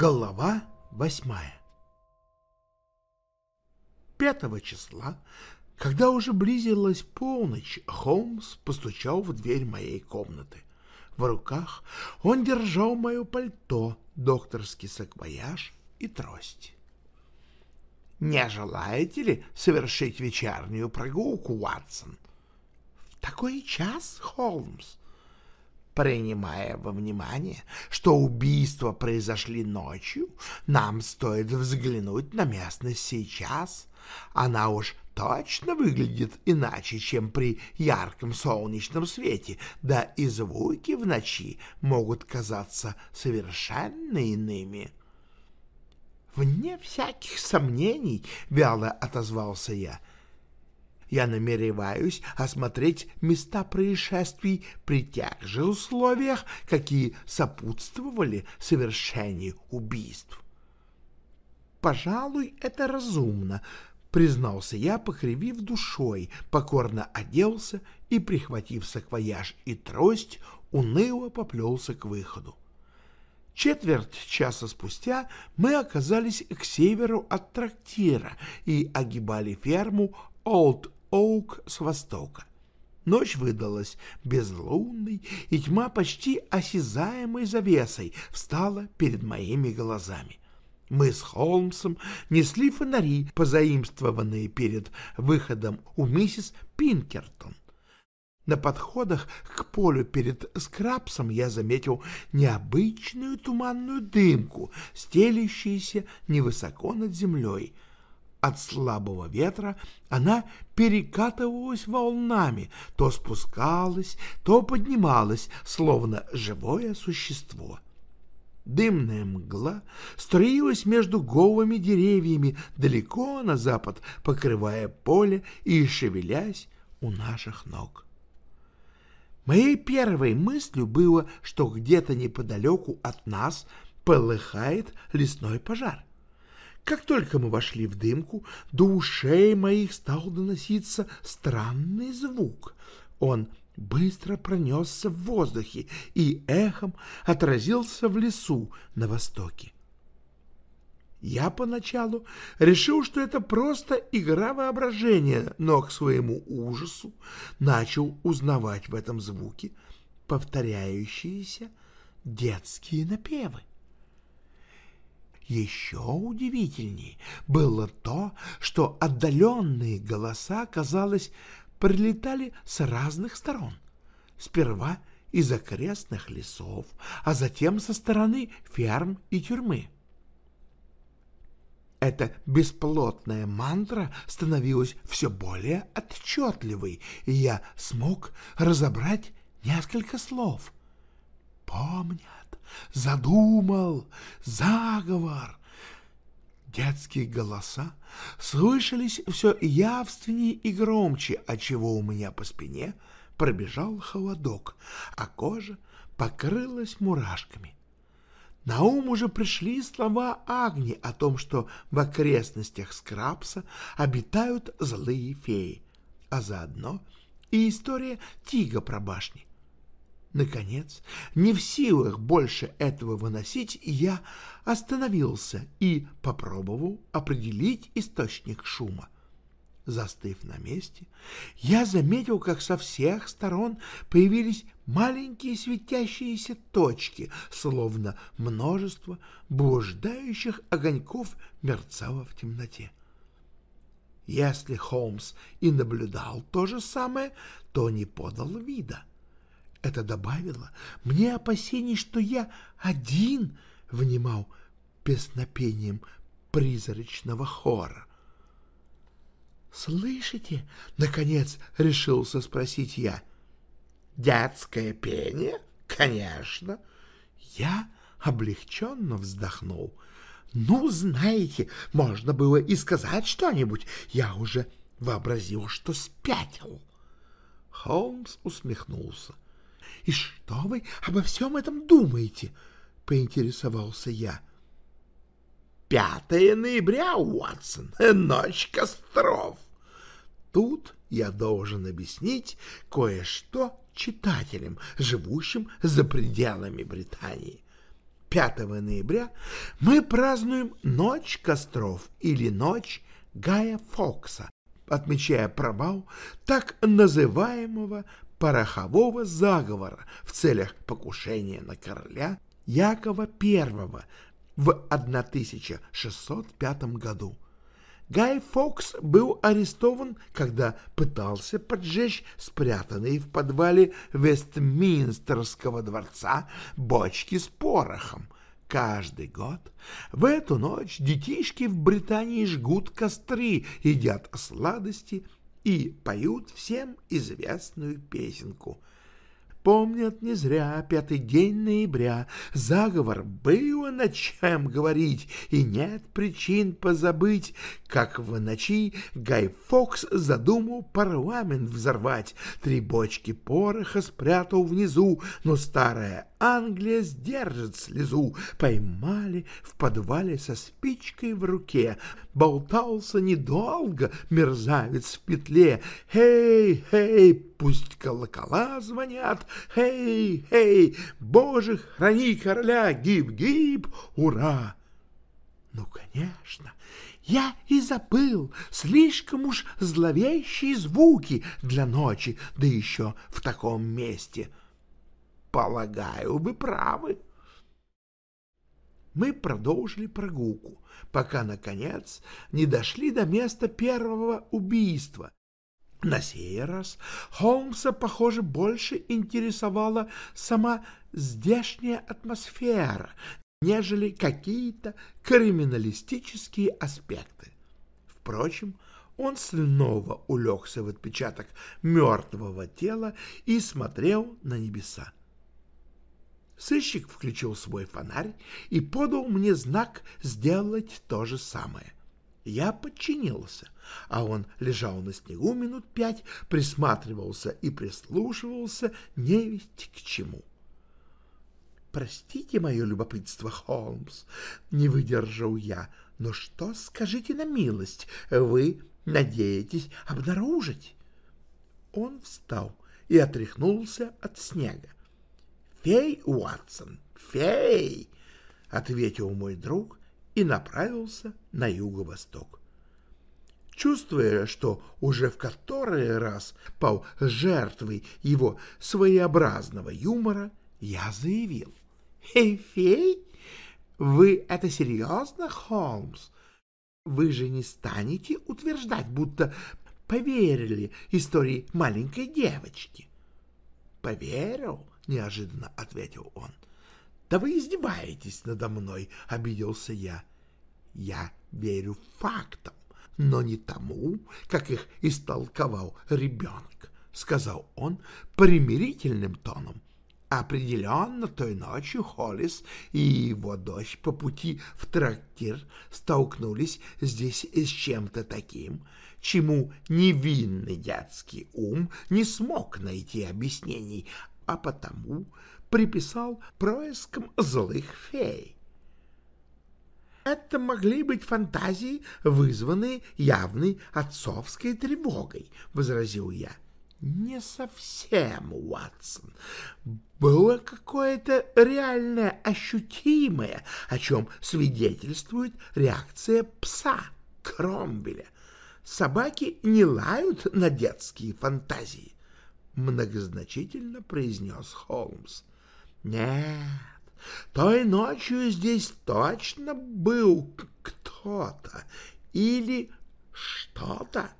Глава восьмая Пятого числа, когда уже близилась полночь, Холмс постучал в дверь моей комнаты. В руках он держал мое пальто, докторский саквояж и трость. «Не желаете ли совершить вечернюю прогулку, Уатсон?» «В такой час, Холмс?» Принимая во внимание, что убийства произошли ночью, нам стоит взглянуть на местность сейчас. Она уж точно выглядит иначе, чем при ярком солнечном свете, да и звуки в ночи могут казаться совершенно иными. «Вне всяких сомнений», — вяло отозвался я, — я намереваюсь осмотреть места происшествий при тех же условиях, какие сопутствовали совершению убийств. «Пожалуй, это разумно», — признался я, покривив душой, покорно оделся и, прихватив саквояж и трость, уныло поплелся к выходу. Четверть часа спустя мы оказались к северу от трактира и огибали ферму Олд Оук с востока. Ночь выдалась безлунной, и тьма почти осязаемой завесой встала перед моими глазами. Мы с Холмсом несли фонари, позаимствованные перед выходом у миссис Пинкертон. На подходах к полю перед скрабсом я заметил необычную туманную дымку, стелящуюся невысоко над землей — от слабого ветра она перекатывалась волнами, то спускалась, то поднималась, словно живое существо. Дымная мгла струилась между голыми деревьями далеко на запад, покрывая поле и шевелясь у наших ног. Моей первой мыслью было, что где-то неподалеку от нас полыхает лесной пожар. Как только мы вошли в дымку, до ушей моих стал доноситься странный звук. Он быстро пронесся в воздухе и эхом отразился в лесу на востоке. Я поначалу решил, что это просто игра воображения, но к своему ужасу начал узнавать в этом звуке повторяющиеся детские напевы. Еще удивительней было то, что отдаленные голоса, казалось, прилетали с разных сторон. Сперва из окрестных лесов, а затем со стороны ферм и тюрьмы. Эта бесплотная мантра становилась все более отчетливой, и я смог разобрать несколько слов. «Помнят, задумал заговор. Детские голоса слышались все явственнее и громче, отчего у меня по спине пробежал холодок, а кожа покрылась мурашками. На ум уже пришли слова Агни о том, что в окрестностях Скрабса обитают злые феи, а заодно и история Тига про башни. Наконец, не в силах больше этого выносить, я остановился и попробовал определить источник шума. Застыв на месте, я заметил, как со всех сторон появились маленькие светящиеся точки, словно множество блуждающих огоньков мерцало в темноте. Если Холмс и наблюдал то же самое, то не подал вида. Это добавило мне опасений, что я один внимал песнопением призрачного хора. «Слышите?» — наконец решился спросить я. «Детское пение? Конечно!» Я облегченно вздохнул. «Ну, знаете, можно было и сказать что-нибудь. Я уже вообразил, что спятил». Холмс усмехнулся. — и что вы обо всем этом думаете? — поинтересовался я. — Пятое ноября, Уотсон, ночь костров. Тут я должен объяснить кое-что читателям, живущим за пределами Британии. 5 ноября мы празднуем Ночь костров или Ночь Гая Фокса, отмечая провал так называемого порохового заговора в целях покушения на короля Якова I в 1605 году. Гай Фокс был арестован, когда пытался поджечь спрятанные в подвале Вестминстерского дворца бочки с порохом. Каждый год в эту ночь детишки в Британии жгут костры, едят сладости и поют всем известную песенку — помнят не зря пятый день ноября. Заговор было над чем говорить, и нет причин позабыть, как в ночи Гай Фокс задумал парламент взорвать. Три бочки пороха спрятал внизу, но старая Англия сдержит слезу. Поймали в подвале со спичкой в руке. Болтался недолго мерзавец в петле. «Хей, хей, пусть колокола звонят! Хей, хей, Боже, храни короля! Гиб-гиб! Ура!» Ну, конечно, я и забыл, слишком уж зловещие звуки для ночи, да еще в таком месте — Полагаю, вы правы. Мы продолжили прогулку, пока, наконец, не дошли до места первого убийства. На сей раз Холмса, похоже, больше интересовала сама здешняя атмосфера, нежели какие-то криминалистические аспекты. Впрочем, он снова улегся в отпечаток мертвого тела и смотрел на небеса. Сыщик включил свой фонарь и подал мне знак сделать то же самое. Я подчинился, а он лежал на снегу минут пять, присматривался и прислушивался невесть к чему. «Простите мое любопытство, Холмс», — не выдержал я, — «но что, скажите на милость, вы надеетесь обнаружить?» Он встал и отряхнулся от снега. «Фей, Уатсон, фей!» — ответил мой друг и направился на юго-восток. Чувствуя, что уже в который раз пал жертвой его своеобразного юмора, я заявил. «Эй, фей, вы это серьезно, Холмс? Вы же не станете утверждать, будто поверили истории маленькой девочки?» «Поверил?» неожиданно ответил он. Да вы издеваетесь надо мной, обиделся я. Я верю фактам, но не тому, как их истолковал ребенок, сказал он примирительным тоном. Определенно той ночью Холлис и его дочь по пути в трактир столкнулись здесь с чем-то таким, чему невинный детский ум не смог найти объяснений, а потому приписал проискам злых фей. Это могли быть фантазии, вызванные явной отцовской тревогой, — возразил я. Не совсем, Уатсон. Было какое-то реальное ощутимое, о чем свидетельствует реакция пса Кромбеля. Собаки не лают на детские фантазии многозначительно произнес Холмс. Нет, той ночью здесь точно был кто-то или что-то.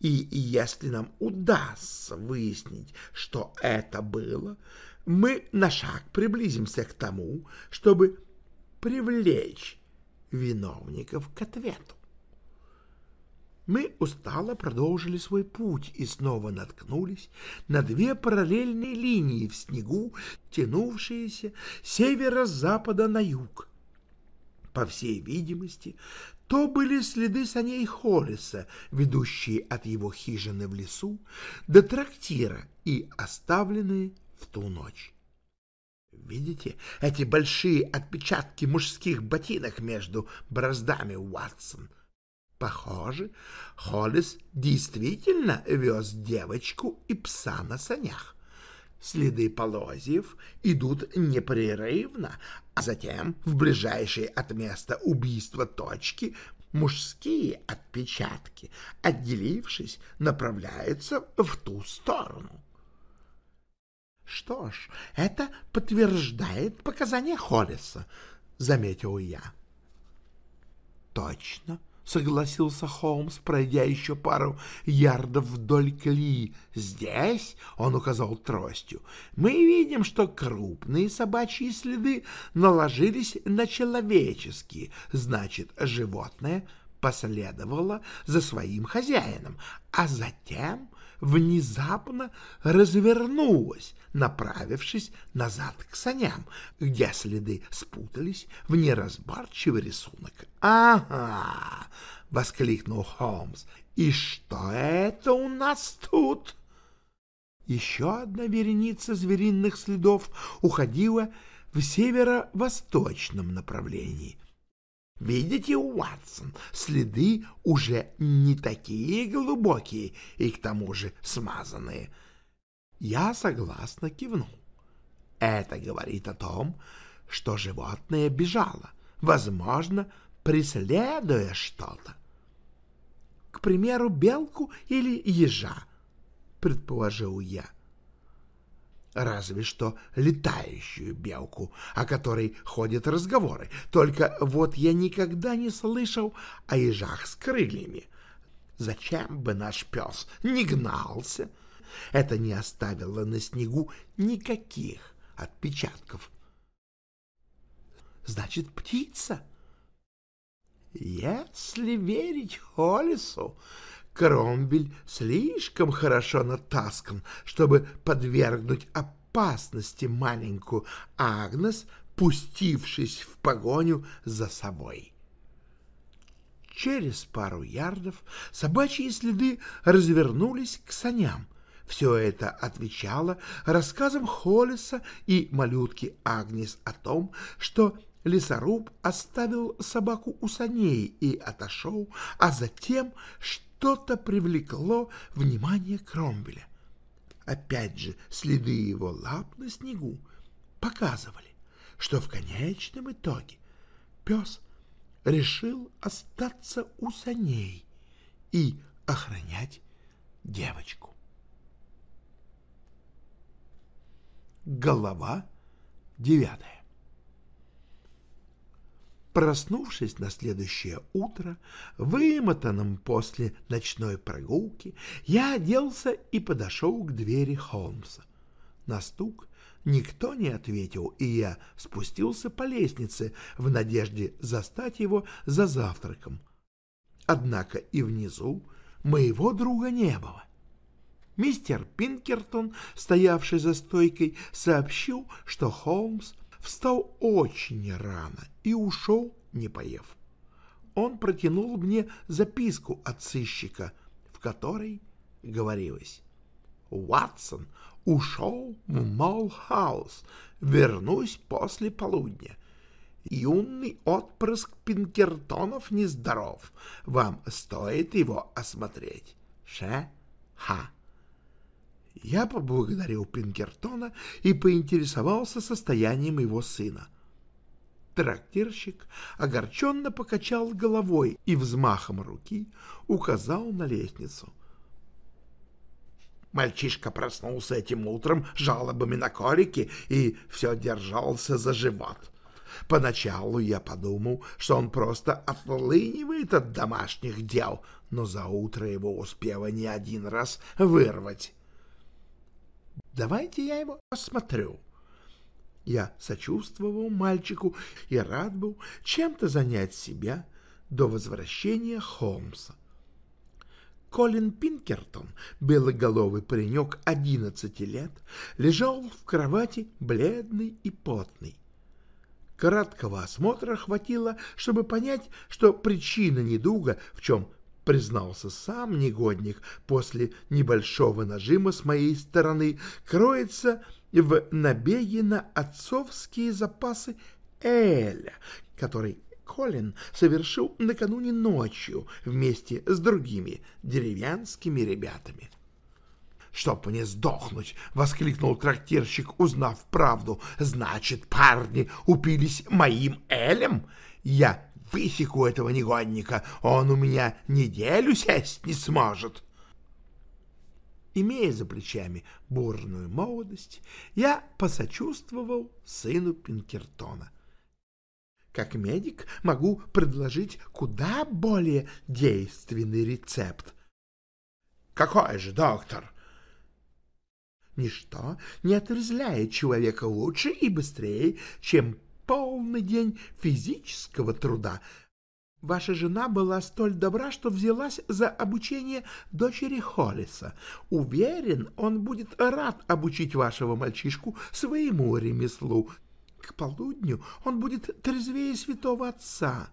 И если нам удастся выяснить, что это было, мы на шаг приблизимся к тому, чтобы привлечь виновников к ответу. Мы устало продолжили свой путь и снова наткнулись на две параллельные линии в снегу, тянувшиеся северо-запада на юг. По всей видимости, то были следы саней Холлиса, ведущие от его хижины в лесу до трактира и оставленные в ту ночь. Видите эти большие отпечатки мужских ботинок между браздами, Уатсон? — Похоже, Холлис действительно вез девочку и пса на санях. Следы полозьев идут непрерывно, а затем в ближайшей от места убийства точки мужские отпечатки, отделившись, направляются в ту сторону. Что ж, это подтверждает показания Холлиса, заметил я. Точно, согласился Холмс, пройдя еще пару ярдов вдоль колеи. Здесь, он указал тростью, мы видим, что крупные собачьи следы наложились на человеческие, значит, животное последовало за своим хозяином, а затем внезапно развернулась, направившись назад к саням, где следы спутались в неразборчивый рисунок. «Ага!» — воскликнул Холмс. «И что это у нас тут?» Еще одна вереница звериных следов уходила в северо-восточном направлении. Видите, Уатсон, следы уже не такие глубокие и к тому же смазанные. Я согласно кивнул. Это говорит о том, что животное бежало, возможно, преследуя что-то. К примеру, белку или ежа, предположил я разве что летающую белку, о которой ходят разговоры. Только вот я никогда не слышал о ежах с крыльями. Зачем бы наш пес не гнался? Это не оставило на снегу никаких отпечатков. Значит, птица? Если верить Холлису, Кромвель слишком хорошо натаскан, чтобы подвергнуть опасности маленькую Агнес, пустившись в погоню за собой. Через пару ярдов собачьи следы развернулись к саням. Все это отвечало рассказам Холлиса и малютки Агнес о том, что лесоруб оставил собаку у саней и отошел, а затем, что что-то привлекло внимание Кромвеля. Опять же, следы его лап на снегу показывали, что в конечном итоге пес решил остаться у саней и охранять девочку. Голова девятая Проснувшись на следующее утро, вымотанным после ночной прогулки, я оделся и подошел к двери Холмса. На стук никто не ответил, и я спустился по лестнице в надежде застать его за завтраком. Однако и внизу моего друга не было. Мистер Пинкертон, стоявший за стойкой, сообщил, что Холмс встал очень рано и ушел, не поев. Он протянул мне записку от сыщика, в которой говорилось «Уатсон ушел в Молл-хаус, вернусь после полудня. Юный отпрыск Пинкертонов нездоров, вам стоит его осмотреть. Ше-ха». Я поблагодарил Пинкертона и поинтересовался состоянием его сына. Трактирщик огорченно покачал головой и взмахом руки указал на лестницу. Мальчишка проснулся этим утром жалобами на колики и все держался за живот. Поначалу я подумал, что он просто отлынивает от домашних дел, но за утро его успело не один раз вырвать. Давайте я его осмотрю. Я сочувствовал мальчику и рад был чем-то занять себя до возвращения Холмса. Колин Пинкертон, белоголовый паренек одиннадцати лет, лежал в кровати бледный и потный. Краткого осмотра хватило, чтобы понять, что причина недуга, в чем признался сам негодник после небольшого нажима с моей стороны, кроется набеге на отцовские запасы Эля, который Колин совершил накануне ночью вместе с другими деревенскими ребятами. чтоб мне сдохнуть!» — воскликнул трактирщик, узнав правду. «Значит, парни упились моим элем? Я высеку этого негодника, он у меня неделю сесть не сможет!» Имея за плечами бурную молодость, я посочувствовал сыну Пинкертона. Как медик могу предложить куда более действенный рецепт. Какой же, доктор? Ничто не отрезвляет человека лучше и быстрее, чем полный день физического труда. Ваша жена была столь добра, что взялась за обучение дочери Холлиса. Уверен, он будет рад обучить вашего мальчишку своему ремеслу. К полудню он будет трезвее святого отца.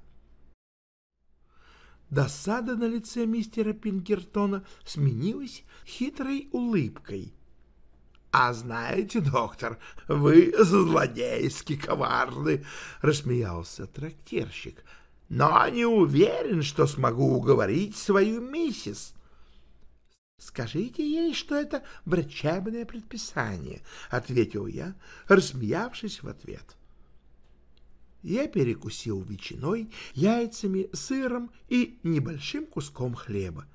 Досада на лице мистера Пинкертона сменилась хитрой улыбкой. — А знаете, доктор, вы злодейски коварны, — рассмеялся трактирщик, — но не уверен, что смогу уговорить свою миссис. — Скажите ей, что это врачебное предписание, — ответил я, рассмеявшись в ответ. — я перекусил ветчиной, яйцами, сыром и небольшим куском хлеба.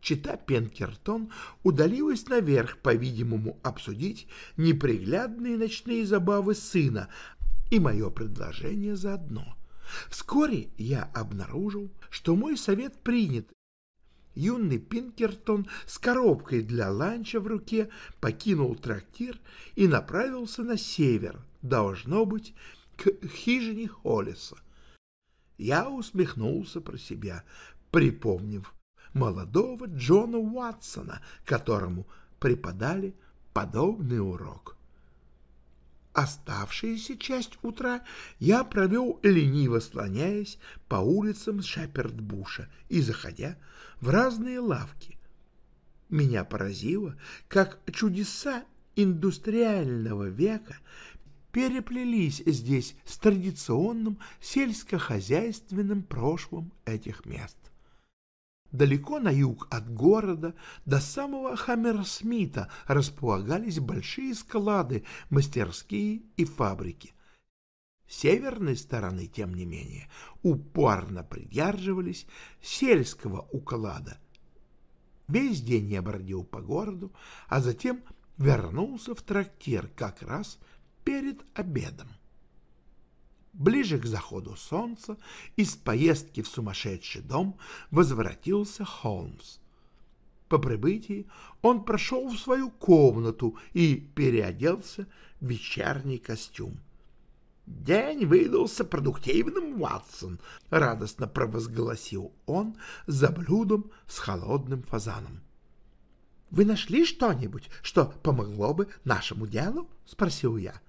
Чита Пенкертон удалилась наверх, по-видимому, обсудить неприглядные ночные забавы сына и мое предложение заодно. Вскоре я обнаружил, что мой совет принят. Юный Пинкертон с коробкой для ланча в руке покинул трактир и направился на север, должно быть, к хижине Холлиса. Я усмехнулся про себя, припомнив молодого Джона Уатсона, которому преподали подобный урок. Оставшуюся часть утра я провел, лениво слоняясь по улицам Шепердбуша и заходя в разные лавки. Меня поразило, как чудеса индустриального века переплелись здесь с традиционным сельскохозяйственным прошлым этих мест. Далеко на юг от города до самого Хаммерсмита располагались большие склады, мастерские и фабрики. С северной стороны, тем не менее, упорно придерживались сельского уклада. Весь день я бродил по городу, а затем вернулся в трактир как раз перед обедом. Ближе к заходу солнца из поездки в сумасшедший дом возвратился Холмс. По прибытии он прошел в свою комнату и переоделся в вечерний костюм. «День выдался продуктивным, Ватсон!» — радостно провозгласил он за блюдом с холодным фазаном. «Вы нашли что-нибудь, что помогло бы нашему делу?» — спросил я.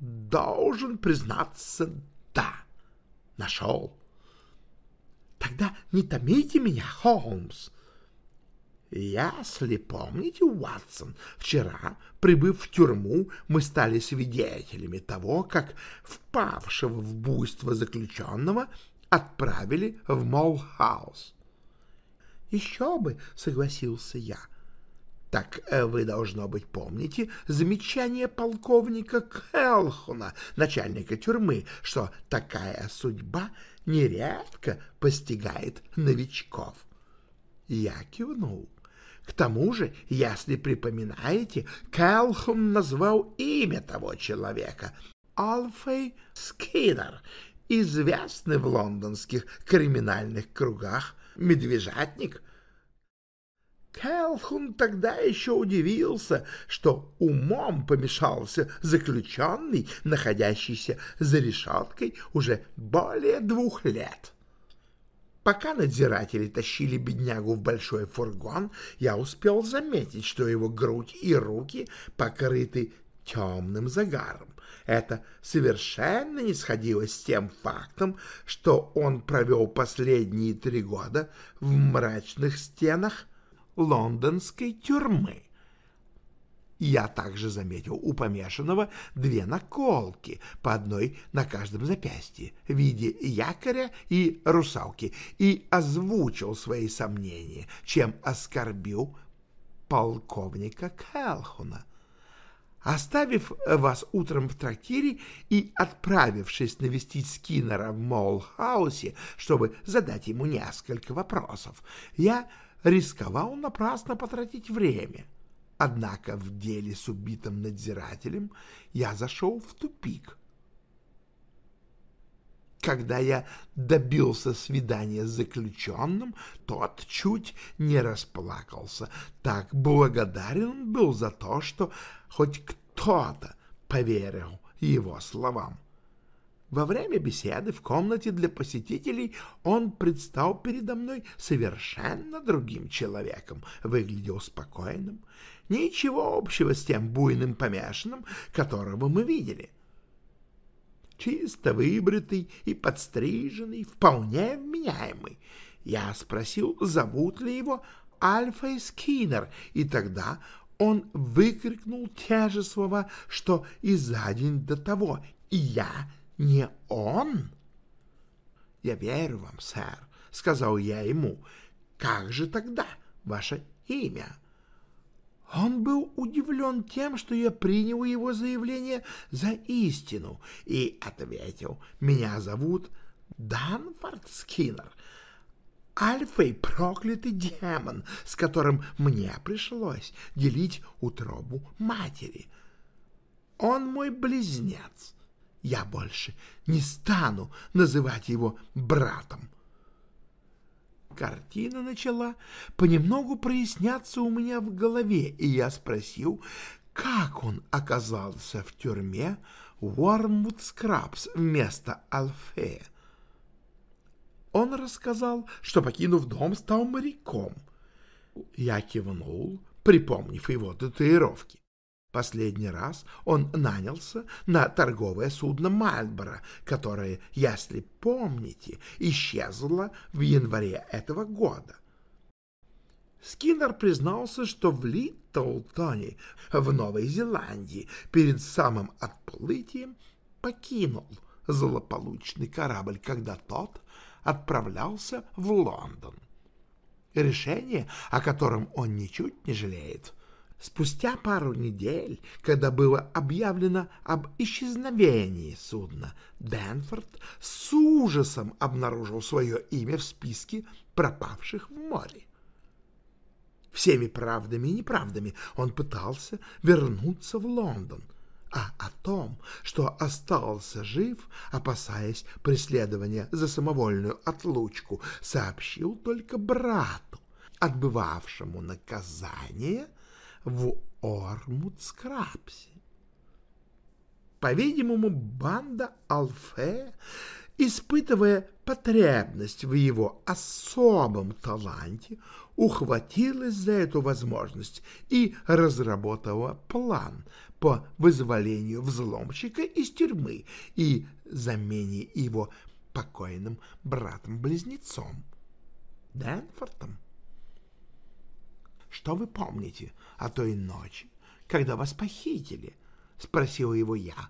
Должен признаться, да, нашел. Тогда не томите меня, Холмс. Если помните, Уатсон, вчера, прибыв в тюрьму, мы стали свидетелями того, как впавшего в буйство заключенного отправили в Молхаус. Еще бы, согласился я, — так э, вы, должно быть, помните замечание полковника Келхуна, начальника тюрьмы, что такая судьба нередко постигает новичков. Я кивнул. К тому же, если припоминаете, Келхун назвал имя того человека — Алфей Скиннер, известный в лондонских криминальных кругах медвежатник — Келхун тогда еще удивился, что умом помешался заключенный, находящийся за решеткой уже более двух лет. Пока надзиратели тащили беднягу в большой фургон, я успел заметить, что его грудь и руки покрыты темным загаром. Это совершенно не сходилось с тем фактом, что он провел последние три года в мрачных стенах лондонской тюрьмы. Я также заметил у помешанного две наколки, по одной на каждом запястье, в виде якоря и русалки, и озвучил свои сомнения, чем оскорбил полковника Келхуна. Оставив вас утром в трактире и отправившись навестить Скиннера в Моллхаусе, чтобы задать ему несколько вопросов, я рисковал напрасно потратить время. Однако в деле с убитым надзирателем я зашел в тупик. Когда я добился свидания с заключенным, тот чуть не расплакался. Так благодарен был за то, что хоть кто-то поверил его словам. Во время беседы в комнате для посетителей он предстал передо мной совершенно другим человеком, выглядел спокойным, ничего общего с тем буйным помешанным, которого мы видели. Чисто выбритый и подстриженный, вполне вменяемый. Я спросил, зовут ли его Альфа Скиннер, и тогда он выкрикнул те же слова, что и за день до того. И я не он? — Я верю вам, сэр, — сказал я ему. — Как же тогда ваше имя? Он был удивлен тем, что я принял его заявление за истину, и ответил, «Меня зовут Данфорд Скиннер, альфой проклятый демон, с которым мне пришлось делить утробу матери. Он мой близнец, я больше не стану называть его братом. Картина начала понемногу проясняться у меня в голове, и я спросил, как он оказался в тюрьме Уормвуд Скрабс вместо Алфея. Он рассказал, что, покинув дом, стал моряком. Я кивнул, припомнив его татуировки. Последний раз он нанялся на торговое судно «Мальборо», которое, если помните, исчезло в январе этого года. Скиннер признался, что в Литтлтоне в Новой Зеландии перед самым отплытием покинул злополучный корабль, когда тот отправлялся в Лондон. Решение, о котором он ничуть не жалеет, Спустя пару недель, когда было объявлено об исчезновении судна, Дэнфорд с ужасом обнаружил свое имя в списке пропавших в море. Всеми правдами и неправдами он пытался вернуться в Лондон, а о том, что остался жив, опасаясь преследования за самовольную отлучку, сообщил только брату, отбывавшему наказание — в Ормутскрапсе. По-видимому, банда Алфе, испытывая потребность в его особом таланте, ухватилась за эту возможность и разработала план по вызволению взломщика из тюрьмы и замене его покойным братом-близнецом Дэнфортом. Что вы помните о той ночи, когда вас похитили? — спросил его я.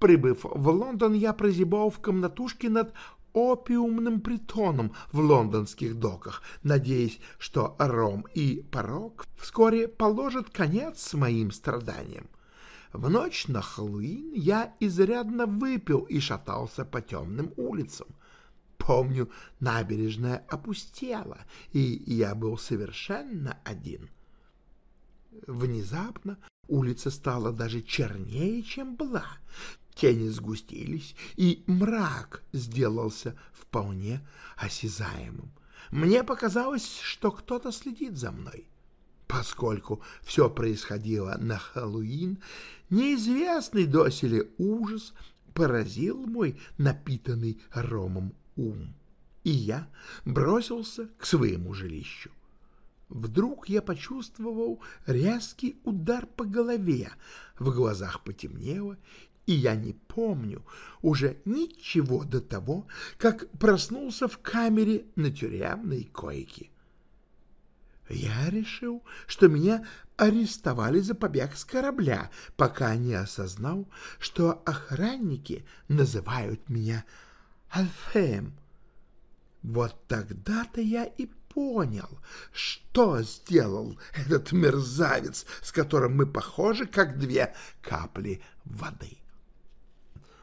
Прибыв в Лондон, я прозябал в комнатушке над опиумным притоном в лондонских доках, надеясь, что ром и порог вскоре положат конец моим страданиям. В ночь на Хэллоуин я изрядно выпил и шатался по темным улицам. Помню, набережная опустела, и я был совершенно один. Внезапно улица стала даже чернее, чем была. Тени сгустились, и мрак сделался вполне осязаемым. Мне показалось, что кто-то следит за мной. Поскольку все происходило на Хэллоуин, неизвестный доселе ужас поразил мой напитанный ромом ум, и я бросился к своему жилищу. Вдруг я почувствовал резкий удар по голове, в глазах потемнело, и я не помню уже ничего до того, как проснулся в камере на тюремной койке. Я решил, что меня арестовали за побег с корабля, пока не осознал, что охранники называют меня Альфеем. Вот тогда-то я и понял, что сделал этот мерзавец, с которым мы похожи, как две капли воды.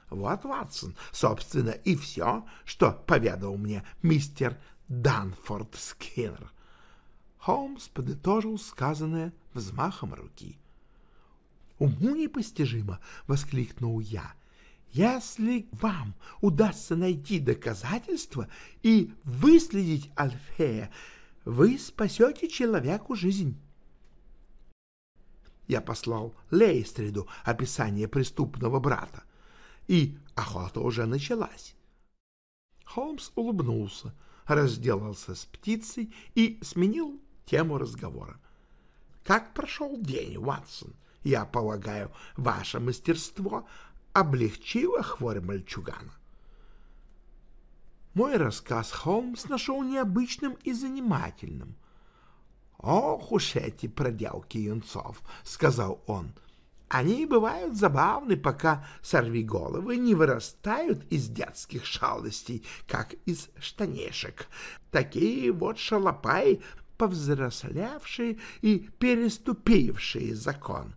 Вот, Ватсон, собственно, и все, что поведал мне мистер Данфорд Скиннер. Холмс подытожил сказанное взмахом руки. «Уму непостижимо!» — воскликнул я. «Если вам удастся найти доказательства и выследить Альфея, вы спасете человеку жизнь». Я послал Лейстриду описание преступного брата, и охота уже началась. Холмс улыбнулся, разделался с птицей и сменил тему разговора. «Как прошел день, Ватсон? Я полагаю, ваше мастерство облегчило хворь мальчугана». Мой рассказ Холмс нашел необычным и занимательным. «Ох уж эти проделки юнцов!» — сказал он. Они бывают забавны, пока сорвиголовы не вырастают из детских шалостей, как из штанишек. Такие вот шалопаи, повзрослевшие и переступившие закон,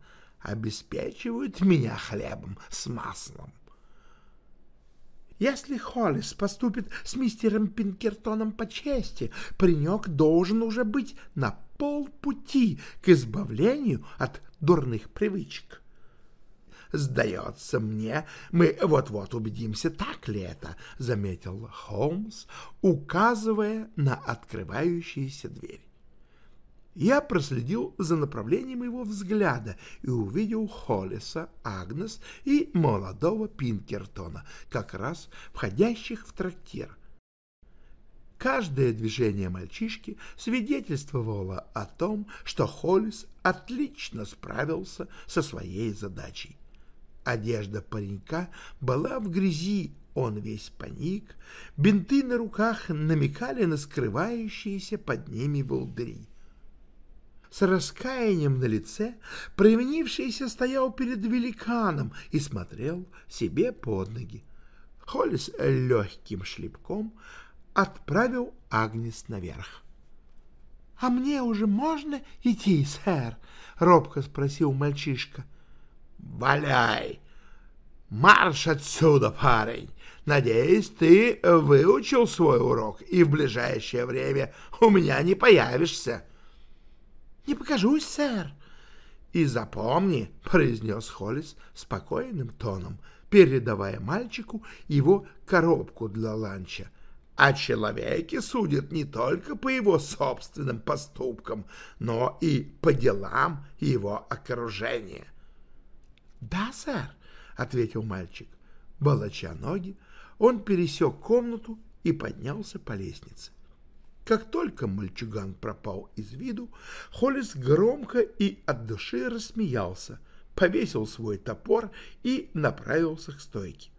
обеспечивают меня хлебом с маслом. Если Холлис поступит с мистером Пинкертоном по чести, паренек должен уже быть на полпути к избавлению от дурных привычек. «Сдается мне, мы вот-вот убедимся, так ли это», — заметил Холмс, указывая на открывающиеся двери. Я проследил за направлением его взгляда и увидел Холлиса, Агнес и молодого Пинкертона, как раз входящих в трактир. Каждое движение мальчишки свидетельствовало о том, что Холлис отлично справился со своей задачей. Одежда паренька была в грязи, он весь паник, бинты на руках намекали на скрывающиеся под ними волдыри. С раскаянием на лице провинившийся стоял перед великаном и смотрел себе под ноги. Холлис легким шлепком отправил Агнес наверх. — А мне уже можно идти, сэр? — робко спросил мальчишка. — Валяй! Марш отсюда, парень! Надеюсь, ты выучил свой урок и в ближайшее время у меня не появишься. — Не покажусь, сэр. — И запомни, — произнес Холлис спокойным тоном, передавая мальчику его коробку для ланча. О человеке судят не только по его собственным поступкам, но и по делам его окружения. «Да, сэр», — ответил мальчик. Волоча ноги, он пересек комнату и поднялся по лестнице. Как только мальчуган пропал из виду, Холлис громко и от души рассмеялся, повесил свой топор и направился к стойке.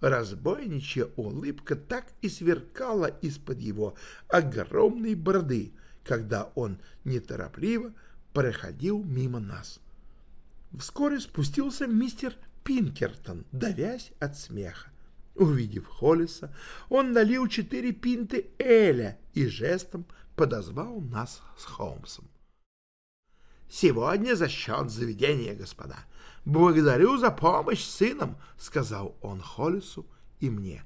Разбойничья улыбка так и сверкала из-под его огромной бороды, когда он неторопливо проходил мимо нас. Вскоре спустился мистер Пинкертон, давясь от смеха. Увидев Холлиса, он налил четыре пинты Эля и жестом подозвал нас с Холмсом. «Сегодня за счет заведения, господа. Благодарю за помощь сыном», — сказал он Холлису и мне.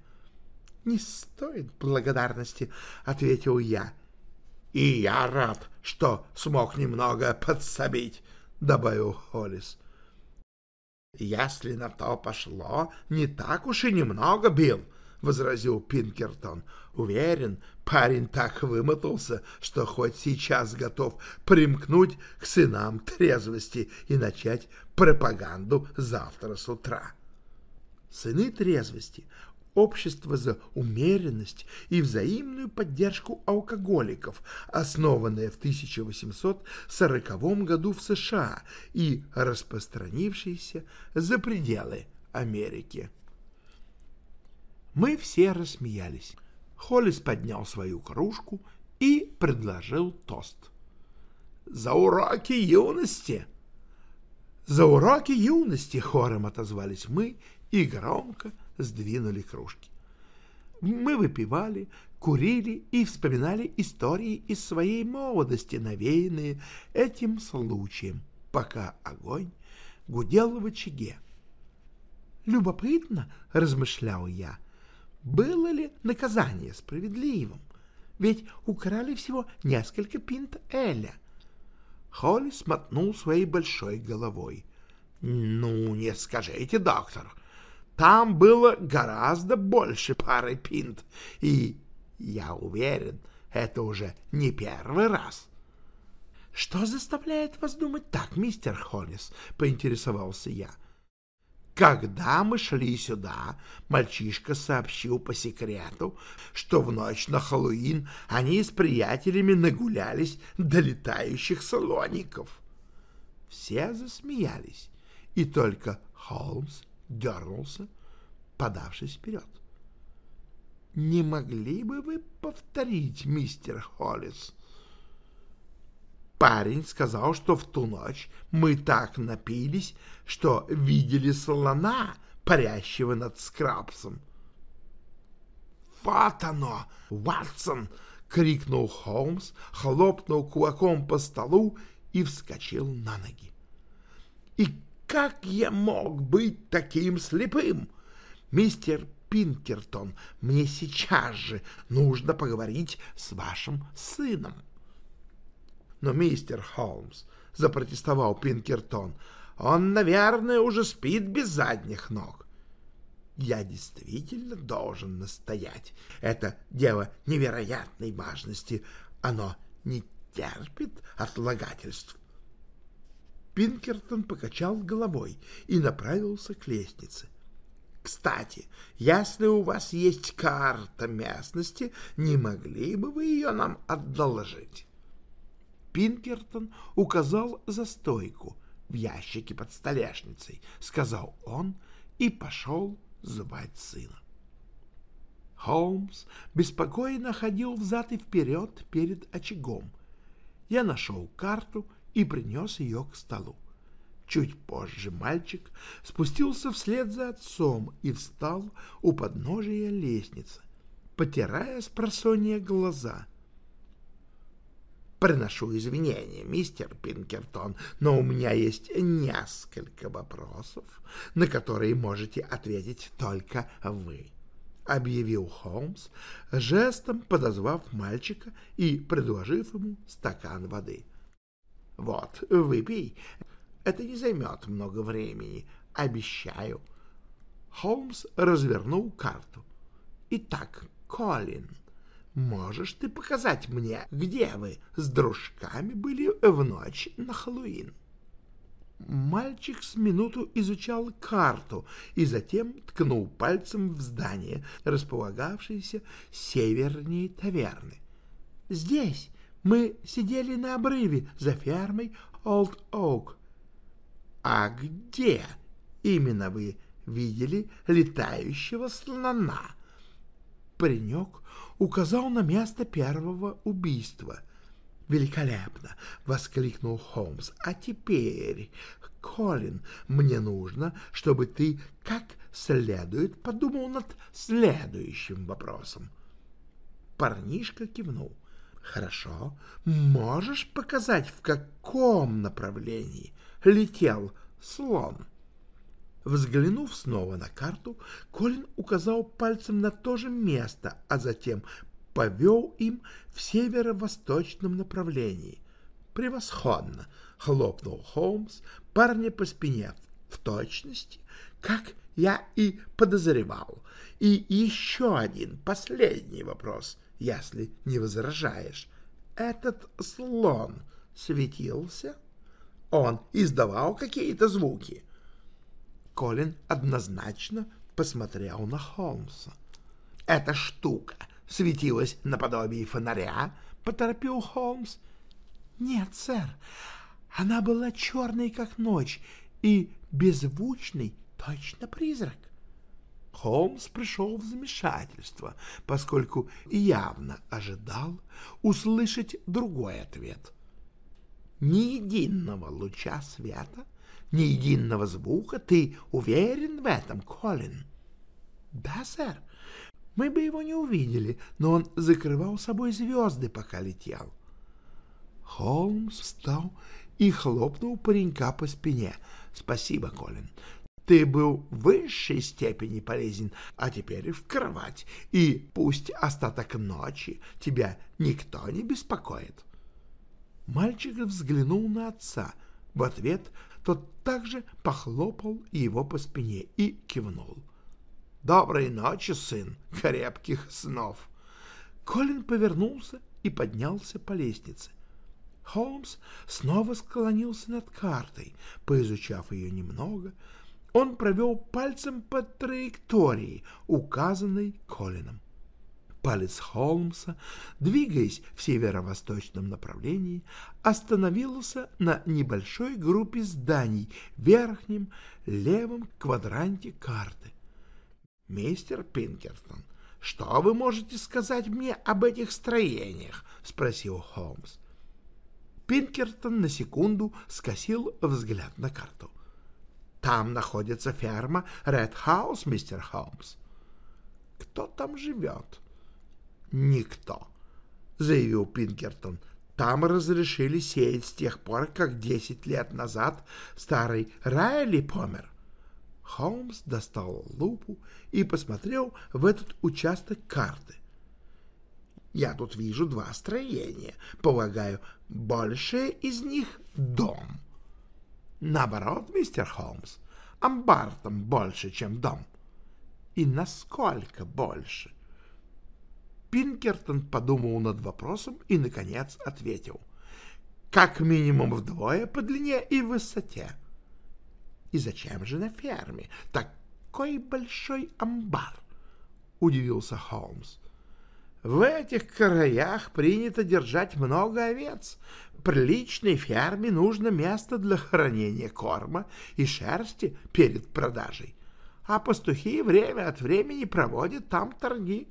«Не стоит благодарности», — ответил я. «И я рад, что смог немного подсобить», — добавил Холлис. «Если на то пошло, не так уж и немного бил», — возразил Пинкертон. «Уверен, парень так вымотался, что хоть сейчас готов примкнуть к сынам трезвости и начать пропаганду завтра с утра». Сыны трезвости общество за умеренность и взаимную поддержку алкоголиков, основанное в 1840 году в США и распространившееся за пределы Америки. Мы все рассмеялись. Холлис поднял свою кружку и предложил тост. «За уроки юности!» «За уроки юности!» — хором отозвались мы и громко сдвинули кружки. Мы выпивали, курили и вспоминали истории из своей молодости, навеянные этим случаем, пока огонь гудел в очаге. «Любопытно», — размышлял я, — «было ли наказание справедливым? Ведь украли всего несколько пинт Эля». Холли смотнул своей большой головой. «Ну, не скажите, доктор, там было гораздо больше пары пинт, и, я уверен, это уже не первый раз». «Что заставляет вас думать так, мистер Холлис?» — поинтересовался я. Когда мы шли сюда, мальчишка сообщил по секрету, что в ночь на Хэллоуин они с приятелями нагулялись до летающих слоников. Все засмеялись, и только Холмс дернулся, подавшись вперед. «Не могли бы вы повторить, мистер Холлис?» Парень сказал, что в ту ночь мы так напились, что видели слона, парящего над скрабсом. «Вот оно, Ватсон!» — крикнул Холмс, хлопнул кулаком по столу и вскочил на ноги. «И как я мог быть таким слепым? Мистер Пинкертон, мне сейчас же нужно поговорить с вашим сыном». Но мистер Холмс, — запротестовал Пинкертон, — он, наверное, уже спит без задних ног. Я действительно должен настоять. Это дело невероятной важности. Оно не терпит отлагательств. Пинкертон покачал головой и направился к лестнице. «Кстати, если у вас есть карта местности, не могли бы вы ее нам одолжить?» Пинкертон указал за стойку в ящике под столешницей, сказал он и пошел звать сына. Холмс беспокойно ходил взад и вперед перед очагом. Я нашел карту и принес ее к столу. Чуть позже мальчик спустился вслед за отцом и встал у подножия лестницы, потирая с просонья глаза — Приношу извинения, мистер Пинкертон, но у меня есть несколько вопросов, на которые можете ответить только вы, — объявил Холмс, жестом подозвав мальчика и предложив ему стакан воды. — Вот, выпей. Это не займет много времени, обещаю. Холмс развернул карту. — Итак, Колин, Можешь ты показать мне, где вы с дружками были в ночь на Хэллоуин? Мальчик с минуту изучал карту и затем ткнул пальцем в здание, располагавшееся севернее таверны. «Здесь мы сидели на обрыве за фермой Олд Оук». «А где именно вы видели летающего слона?» Паренек указал на место первого убийства. «Великолепно!» — воскликнул Холмс. «А теперь, Колин, мне нужно, чтобы ты как следует подумал над следующим вопросом». Парнишка кивнул. «Хорошо. Можешь показать, в каком направлении летел слон?» Взглянув снова на карту, Колин указал пальцем на то же место, а затем повел им в северо-восточном направлении. «Превосходно!» — хлопнул Холмс парня по спине в точности, как я и подозревал. И еще один, последний вопрос, если не возражаешь. Этот слон светился? Он издавал какие-то звуки?» Колин однозначно посмотрел на Холмса. «Эта штука светилась наподобие фонаря?» — поторопил Холмс. «Нет, сэр, она была черной, как ночь, и беззвучный, точно призрак». Холмс пришел в замешательство, поскольку явно ожидал услышать другой ответ. Ни единого луча света ни единого звука. Ты уверен в этом, Колин? — Да, сэр. мы бы его не увидели, но он закрывал собой звезды, пока летел. Холмс встал и хлопнул паренька по спине. «Спасибо, Колин. Ты был в высшей степени полезен, а теперь в кровать, и пусть остаток ночи тебя никто не беспокоит». Мальчик взглянул на отца. В ответ тот также похлопал его по спине и кивнул. «Доброй ночи, сын, крепких снов!» Колин повернулся и поднялся по лестнице. Холмс снова склонился над картой. Поизучав ее немного, он провел пальцем по траектории, указанной Колином. Палец Холмса, двигаясь в северо-восточном направлении, остановился на небольшой группе зданий в верхнем левом квадранте карты. «Мистер Пинкертон, что вы можете сказать мне об этих строениях?» — спросил Холмс. Пинкертон на секунду скосил взгляд на карту. «Там находится ферма Ред Хаус, мистер Холмс». «Кто там живет?» никто, — заявил Пинкертон. Там разрешили сеять с тех пор, как десять лет назад старый Райли помер. Холмс достал лупу и посмотрел в этот участок карты. Я тут вижу два строения. Полагаю, большее из них — дом. Наоборот, мистер Холмс, амбар там больше, чем дом. И насколько больше? Пинкертон подумал над вопросом и, наконец, ответил. «Как минимум вдвое по длине и высоте». «И зачем же на ферме такой большой амбар?» — удивился Холмс. «В этих краях принято держать много овец. Приличной ферме нужно место для хранения корма и шерсти перед продажей, а пастухи время от времени проводят там торги».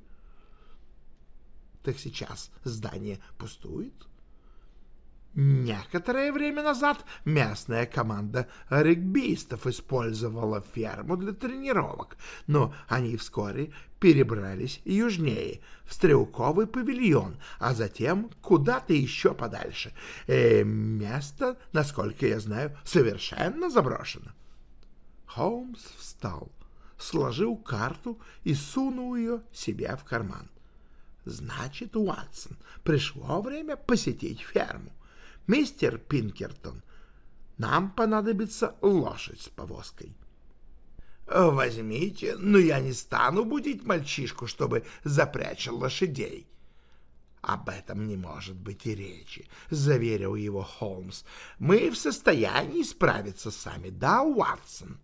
Так сейчас здание пустует? Некоторое время назад местная команда регбистов использовала ферму для тренировок, но они вскоре перебрались южнее, в стрелковый павильон, а затем куда-то еще подальше. И место, насколько я знаю, совершенно заброшено. Холмс встал, сложил карту и сунул ее себе в карман. Значит, Уатсон, пришло время посетить ферму. Мистер Пинкертон, нам понадобится лошадь с повозкой. Возьмите, но я не стану будить мальчишку, чтобы запрячь лошадей. Об этом не может быть и речи, заверил его Холмс. Мы в состоянии справиться сами, да, Уатсон?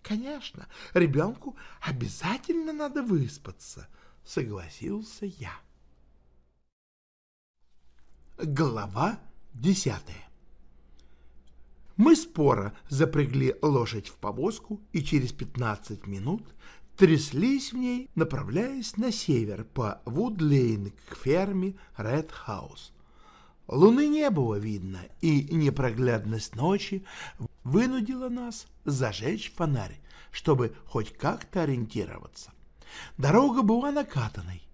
Конечно, ребенку обязательно надо выспаться, согласился я. Глава десятая Мы споро запрягли лошадь в повозку и через пятнадцать минут тряслись в ней, направляясь на север по Вудлейн к ферме Ред Хаус. Луны не было видно, и непроглядность ночи вынудила нас зажечь фонарь, чтобы хоть как-то ориентироваться. Дорога была накатанной.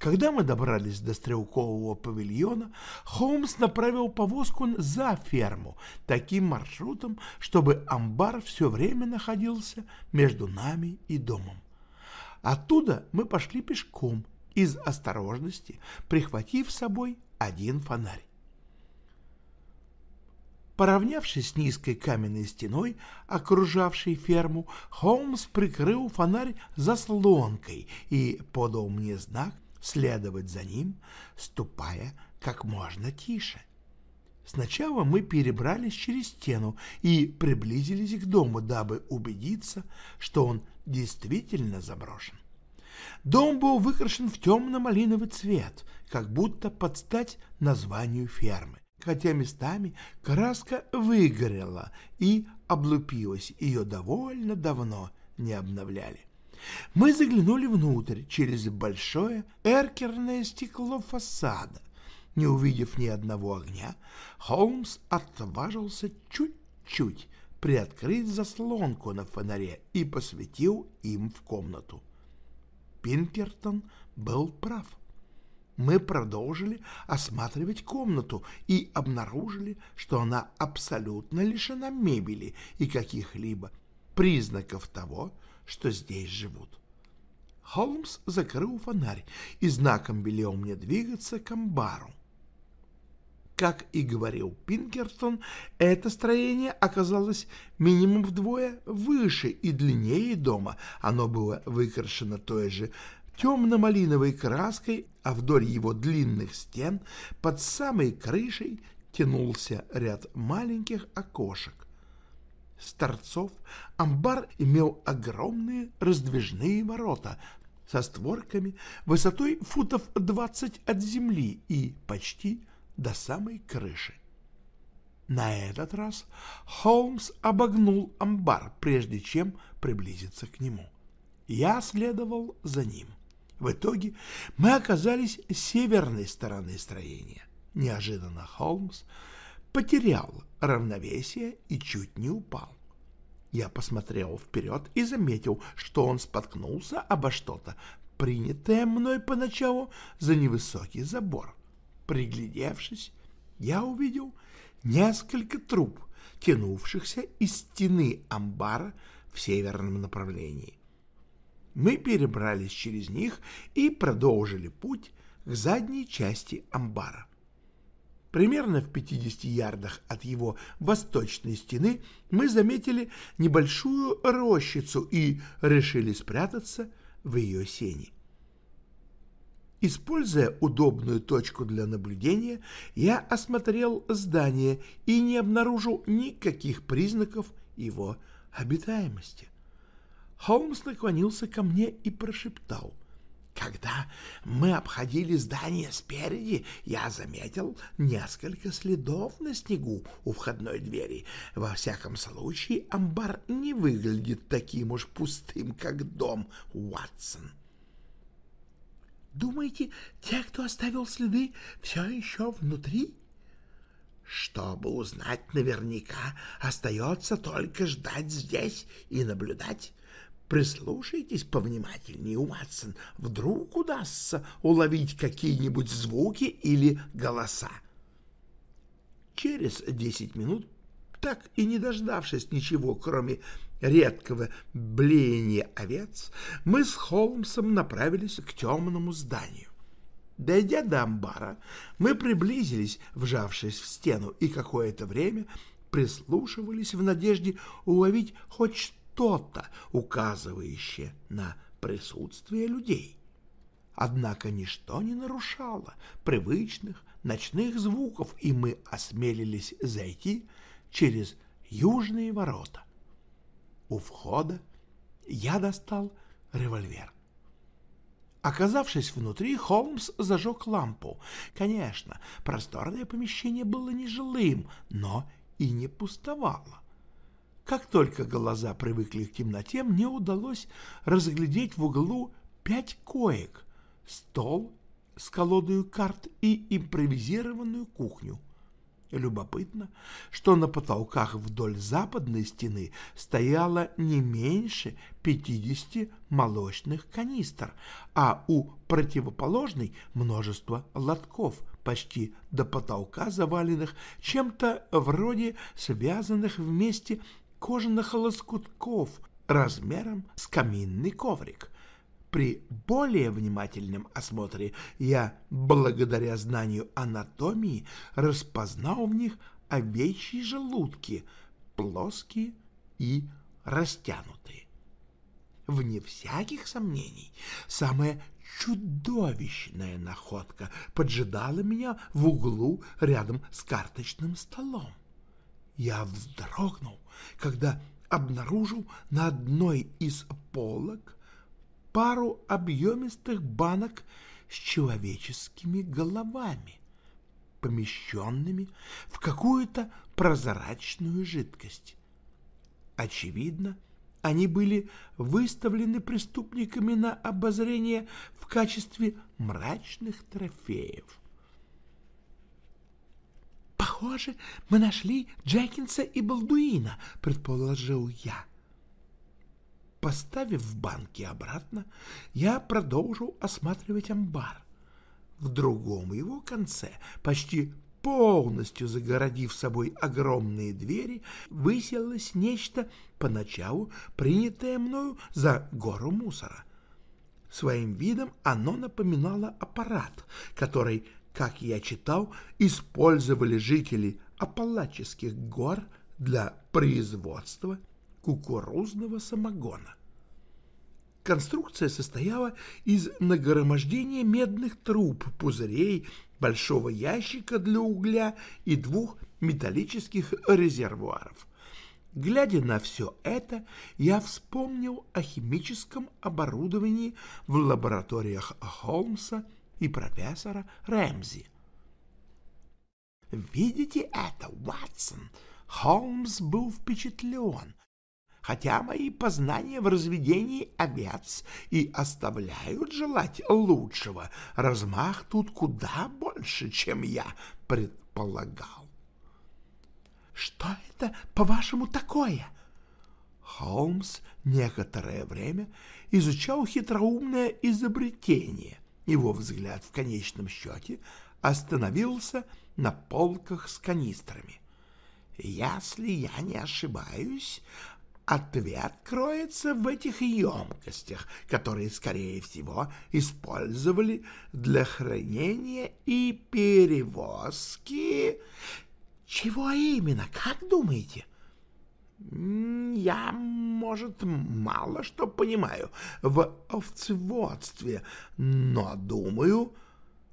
Когда мы добрались до стрелкового павильона, Холмс направил повозку за ферму таким маршрутом, чтобы амбар все время находился между нами и домом. Оттуда мы пошли пешком, из осторожности, прихватив с собой один фонарь. Поравнявшись с низкой каменной стеной, окружавшей ферму, Холмс прикрыл фонарь заслонкой и подал мне знак следовать за ним, ступая как можно тише. Сначала мы перебрались через стену и приблизились к дому, дабы убедиться, что он действительно заброшен. Дом был выкрашен в темно-малиновый цвет, как будто под стать названию фермы хотя местами краска выгорела и облупилась, ее довольно давно не обновляли. Мы заглянули внутрь через большое эркерное стекло фасада. Не увидев ни одного огня, Холмс отважился чуть-чуть приоткрыть заслонку на фонаре и посветил им в комнату. Пинкертон был прав. Мы продолжили осматривать комнату и обнаружили, что она абсолютно лишена мебели и каких-либо признаков того, здесь живут. Холмс закрыл фонарь и знаком велел мне двигаться к амбару. Как и говорил Пинкертон, это строение оказалось минимум вдвое выше и длиннее дома. Оно было выкрашено той же темно-малиновой краской, а вдоль его длинных стен под самой крышей тянулся ряд маленьких окошек. С торцов амбар имел огромные раздвижные ворота со створками высотой футов двадцать от земли и почти до самой крыши. На этот раз Холмс обогнул амбар, прежде чем приблизиться к нему. Я следовал за ним. В итоге мы оказались северной стороны строения. Неожиданно Холмс потерял равновесие и чуть не упал. Я посмотрел вперед и заметил, что он споткнулся обо что-то, принятое мной поначалу за невысокий забор. Приглядевшись, я увидел несколько труб, тянувшихся из стены амбара в северном направлении. Мы перебрались через них и продолжили путь к задней части амбара. Примерно в 50 ярдах от его восточной стены мы заметили небольшую рощицу и решили спрятаться в ее сене. Используя удобную точку для наблюдения, я осмотрел здание и не обнаружил никаких признаков его обитаемости. Холмс наклонился ко мне и прошептал. Когда мы обходили здание спереди, я заметил несколько следов на снегу у входной двери. Во всяком случае, амбар не выглядит таким уж пустым, как дом Уатсон. Думаете, те, кто оставил следы, все еще внутри? Чтобы узнать наверняка, остается только ждать здесь и наблюдать. Прислушайтесь повнимательнее, Уатсон. Вдруг удастся уловить какие-нибудь звуки или голоса. Через десять минут, так и не дождавшись ничего, кроме редкого блеяния овец, мы с Холмсом направились к темному зданию. Дойдя до амбара, мы приблизились, вжавшись в стену, и какое-то время прислушивались в надежде уловить хоть что-то, указывающее на присутствие людей. Однако ничто не нарушало привычных ночных звуков, и мы осмелились зайти через южные ворота. У входа я достал револьвер. Оказавшись внутри, Холмс зажег лампу. Конечно, просторное помещение было нежилым, но и не пустовало. Как только глаза привыкли к темноте, мне удалось разглядеть в углу пять коек, стол с колодой карт и импровизированную кухню. Любопытно, что на потолках вдоль западной стены стояло не меньше 50 молочных канистр, а у противоположной множество лотков, почти до потолка заваленных чем-то вроде связанных вместе кожаных лоскутков размером с каминный коврик. При более внимательном осмотре я, благодаря знанию анатомии, распознал в них овечьи желудки, плоские и растянутые. Вне всяких сомнений, самая чудовищная находка поджидала меня в углу рядом с карточным столом. Я вздрогнул, когда обнаружил на одной из полок пару объемистых банок с человеческими головами, помещенными в какую-то прозрачную жидкость. Очевидно, они были выставлены преступниками на обозрение в качестве мрачных трофеев. «Похоже, мы нашли Джекинса и Балдуина», — предположил я. По Поставив банки обратно, я продолжил осматривать амбар. В другом его конце, почти полностью загородив собой огромные двери, выселось нечто, поначалу принятое мною за гору мусора. Своим видом оно напоминало аппарат, который, как я читал, использовали жители Апалаческих гор для производства кукурузного самогона. Конструкция состояла из нагромождения медных труб, пузырей, большого ящика для угля и двух металлических резервуаров. Глядя на все это, я вспомнил о химическом оборудовании в лабораториях Холмса и профессора Рэмзи. «Видите это, Ватсон?» Холмс был впечатлен, хотя мои познания в разведении овец и оставляют желать лучшего, размах тут куда больше, чем я предполагал. Что это, по-вашему, такое? Холмс некоторое время изучал хитроумное изобретение. Его взгляд в конечном счете остановился на полках с канистрами. Если я не ошибаюсь, ответ кроется в этих емкостях, которые, скорее всего, использовали для хранения и перевозки чего именно, как думаете? Я, может, мало что понимаю в овцеводстве, но, думаю,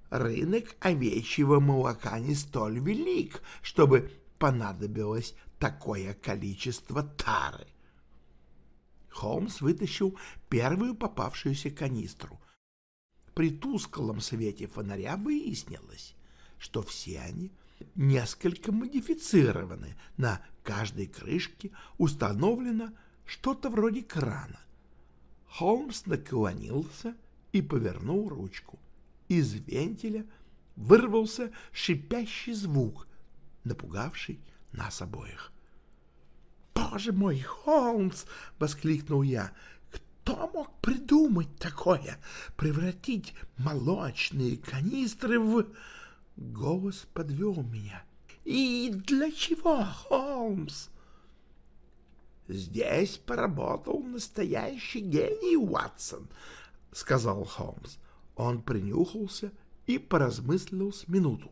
рынок овечьего молока не столь велик, чтобы понадобилось такое количество тары. Холмс вытащил первую попавшуюся канистру. При тусклом свете фонаря выяснилось, что все они — несколько модифицированы. На каждой крышке установлено что-то вроде крана. Холмс наклонился и повернул ручку. Из вентиля вырвался шипящий звук, напугавший нас обоих. «Боже мой, Холмс!» — воскликнул я. «Кто мог придумать такое? Превратить молочные канистры в...» Голос подвел меня. «И для чего, Холмс?» «Здесь поработал настоящий гений, Уатсон», — сказал Холмс. Он принюхался и поразмыслил с минуту.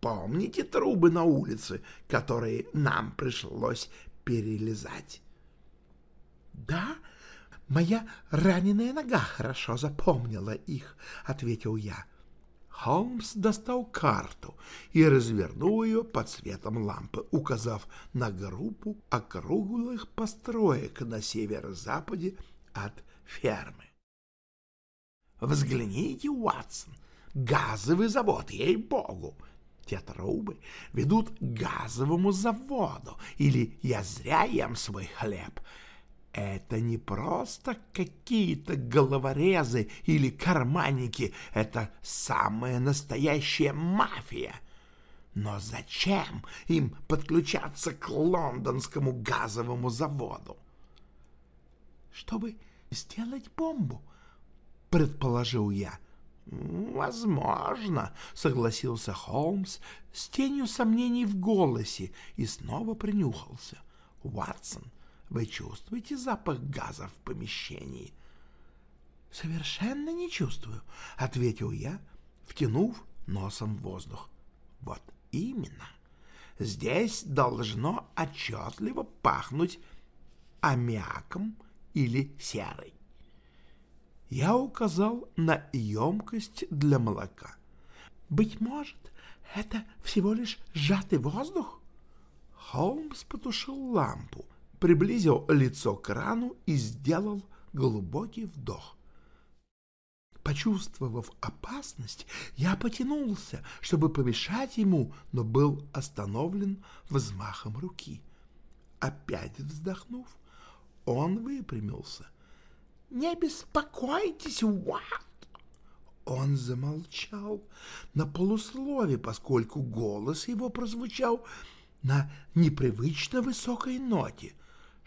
«Помните трубы на улице, которые нам пришлось перелезать?» «Да, моя раненая нога хорошо запомнила их», — ответил я. Холмс достал карту и развернул ее под светом лампы, указав на группу округлых построек на северо-западе от фермы. «Взгляните, Уатсон, газовый завод, ей-богу! Те трубы ведут к газовому заводу, или я зря ем свой хлеб, это не просто какие-то головорезы или карманники, это самая настоящая мафия. Но зачем им подключаться к лондонскому газовому заводу? Чтобы сделать бомбу, предположил я. Возможно, согласился Холмс с тенью сомнений в голосе и снова принюхался. Ватсон — вы чувствуете запах газа в помещении? — Совершенно не чувствую, — ответил я, втянув носом воздух. — Вот именно. Здесь должно отчетливо пахнуть аммиаком или серой. Я указал на емкость для молока. Быть может, это всего лишь сжатый воздух? Холмс потушил лампу, приблизил лицо к крану и сделал глубокий вдох. Почувствовав опасность, я потянулся, чтобы помешать ему, но был остановлен взмахом руки. Опять вздохнув, он выпрямился. «Не беспокойтесь, Уат!» Он замолчал на полуслове, поскольку голос его прозвучал на непривычно высокой ноте.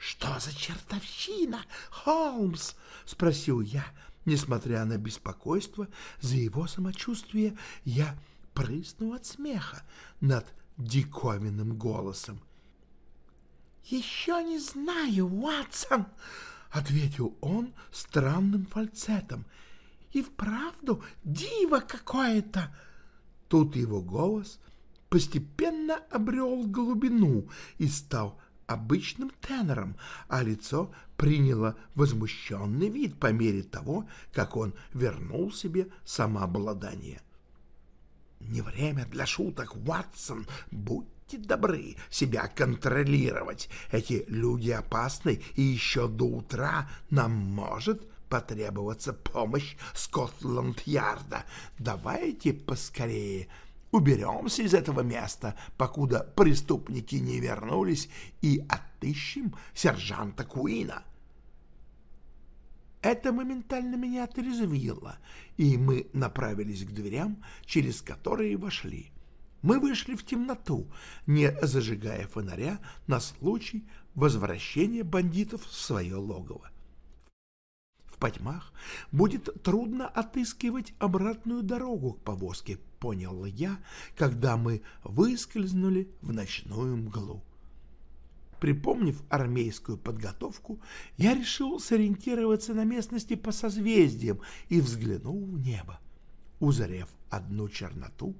«Что за чертовщина, Холмс?» — спросил я. Несмотря на беспокойство за его самочувствие, я прыснул от смеха над диковинным голосом. «Еще не знаю, Уатсон!» — ответил он странным фальцетом. «И вправду диво какое-то!» Тут его голос постепенно обрел глубину и стал обычным тенором, а лицо приняло возмущенный вид по мере того, как он вернул себе самообладание. «Не время для шуток, Ватсон, будьте добры себя контролировать. Эти люди опасны, и еще до утра нам может потребоваться помощь Скотланд-Ярда. Давайте поскорее уберемся из этого места, покуда преступники не вернулись, и отыщем сержанта Куина. Это моментально меня отрезвило, и мы направились к дверям, через которые вошли. Мы вышли в темноту, не зажигая фонаря на случай возвращения бандитов в свое логово потьмах будет трудно отыскивать обратную дорогу к повозке, понял я, когда мы выскользнули в ночную мглу. Припомнив армейскую подготовку, я решил сориентироваться на местности по созвездиям и взглянул в небо. Узрев одну черноту,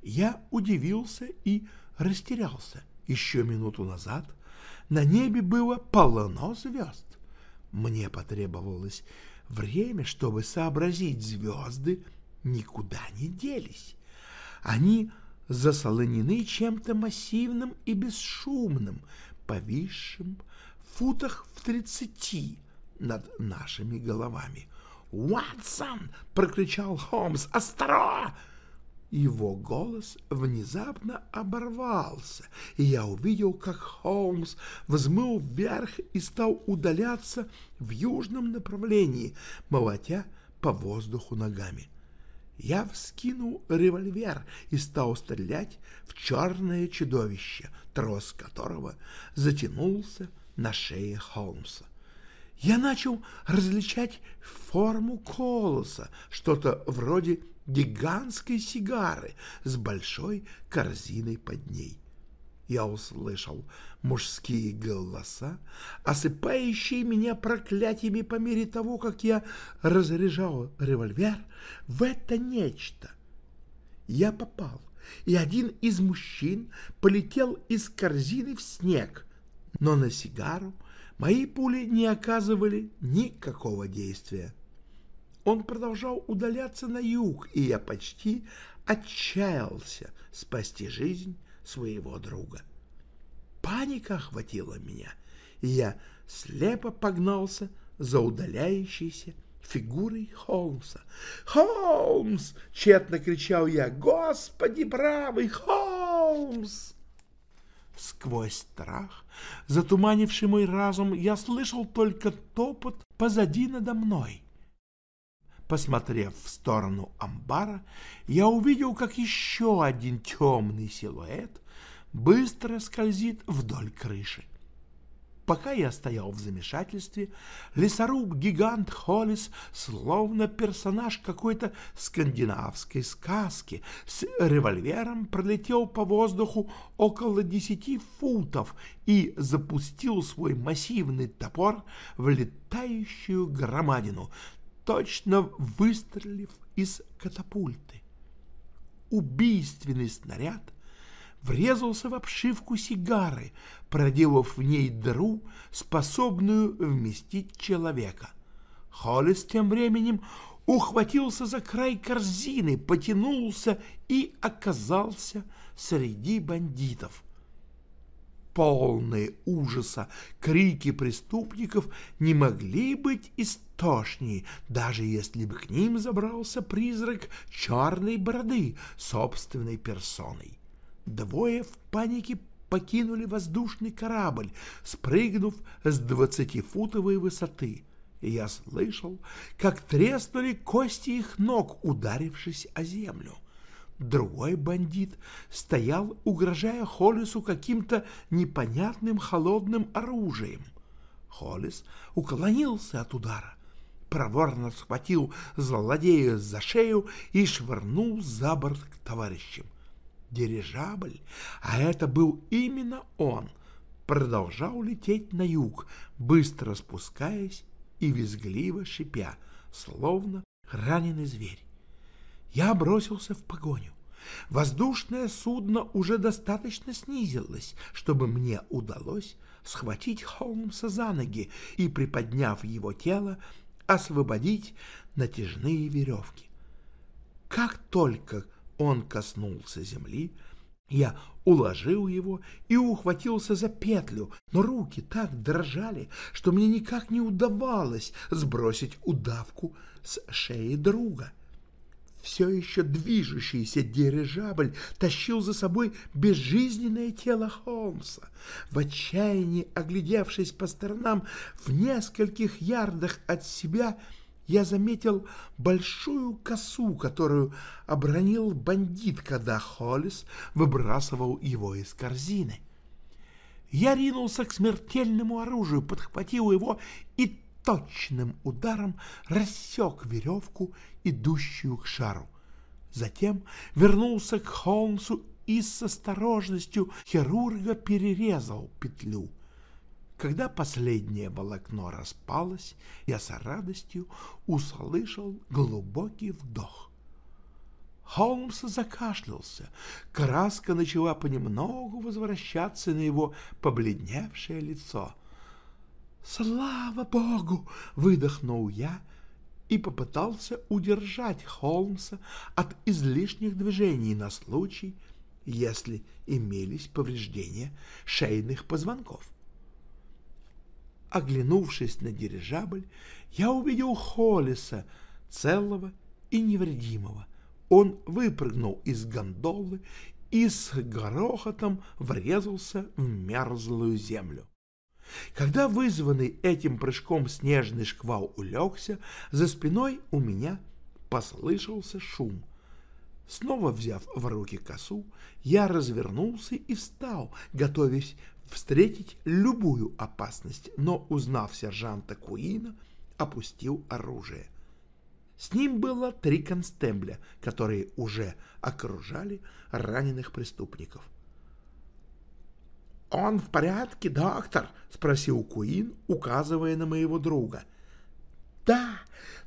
я удивился и растерялся. Еще минуту назад на небе было полно звезд. Мне потребовалось время, чтобы сообразить, звезды никуда не делись. Они засолонены чем-то массивным и бесшумным, повисшим в футах в тридцати над нашими головами. «Уатсон!» — прокричал Холмс. «Остро!» Его голос внезапно оборвался, и я увидел, как Холмс взмыл вверх и стал удаляться в южном направлении, молотя по воздуху ногами. Я вскинул револьвер и стал стрелять в черное чудовище, трос которого затянулся на шее Холмса. Я начал различать форму колоса, что-то вроде гигантской сигары с большой корзиной под ней. Я услышал мужские голоса, осыпающие меня проклятиями по мере того, как я разряжал револьвер в это нечто. Я попал, и один из мужчин полетел из корзины в снег, но на сигару мои пули не оказывали никакого действия. Он продолжал удаляться на юг, и я почти отчаялся спасти жизнь своего друга. Паника охватила меня, и я слепо погнался за удаляющейся фигурой Холмса. «Холмс!» — тщетно кричал я. «Господи правый! Холмс!» Сквозь страх, затуманивший мой разум, я слышал только топот позади надо мной. Посмотрев в сторону амбара, я увидел, как еще один темный силуэт быстро скользит вдоль крыши. Пока я стоял в замешательстве, лесоруб-гигант Холлис, словно персонаж какой-то скандинавской сказки, с револьвером пролетел по воздуху около десяти футов и запустил свой массивный топор в летающую громадину, точно выстрелив из катапульты. Убийственный снаряд врезался в обшивку сигары, проделав в ней дыру, способную вместить человека. Холлис тем временем ухватился за край корзины, потянулся и оказался среди бандитов полные ужаса, крики преступников не могли быть истошнее, даже если бы к ним забрался призрак черной бороды собственной персоной. Двое в панике покинули воздушный корабль, спрыгнув с двадцатифутовой высоты. Я слышал, как треснули кости их ног, ударившись о землю. Другой бандит стоял, угрожая Холлису каким-то непонятным холодным оружием. Холлис уклонился от удара, проворно схватил злодея за шею и швырнул за борт к товарищам. Дирижабль, а это был именно он, продолжал лететь на юг, быстро спускаясь и визгливо шипя, словно раненый зверь. Я бросился в погоню. Воздушное судно уже достаточно снизилось, чтобы мне удалось схватить Холмса за ноги и, приподняв его тело, освободить натяжные веревки. Как только он коснулся земли, я уложил его и ухватился за петлю, но руки так дрожали, что мне никак не удавалось сбросить удавку с шеи друга. Все еще движущийся дирижабль тащил за собой безжизненное тело Холмса. В отчаянии, оглядевшись по сторонам, в нескольких ярдах от себя — я заметил большую косу, которую обронил бандит, когда Холлис выбрасывал его из корзины. Я ринулся к смертельному оружию, подхватил его и точным ударом рассек веревку, идущую к шару. Затем вернулся к Холмсу и с осторожностью хирурга перерезал петлю — когда последнее волокно распалось, я с радостью услышал глубокий вдох. Холмс закашлялся. Краска начала понемногу возвращаться на его побледневшее лицо. «Слава Богу!» — выдохнул я и попытался удержать Холмса от излишних движений на случай, если имелись повреждения шейных позвонков. Оглянувшись на дирижабль, я увидел Холлиса, целого и невредимого. Он выпрыгнул из гондолы и с грохотом врезался в мерзлую землю. Когда вызванный этим прыжком снежный шквал улегся, за спиной у меня послышался шум. Снова взяв в руки косу, я развернулся и встал, готовясь встретить любую опасность, но, узнав сержанта Куина, опустил оружие. С ним было три констебля, которые уже окружали раненых преступников. «Он в порядке, доктор?» — спросил Куин, указывая на моего друга. «Да,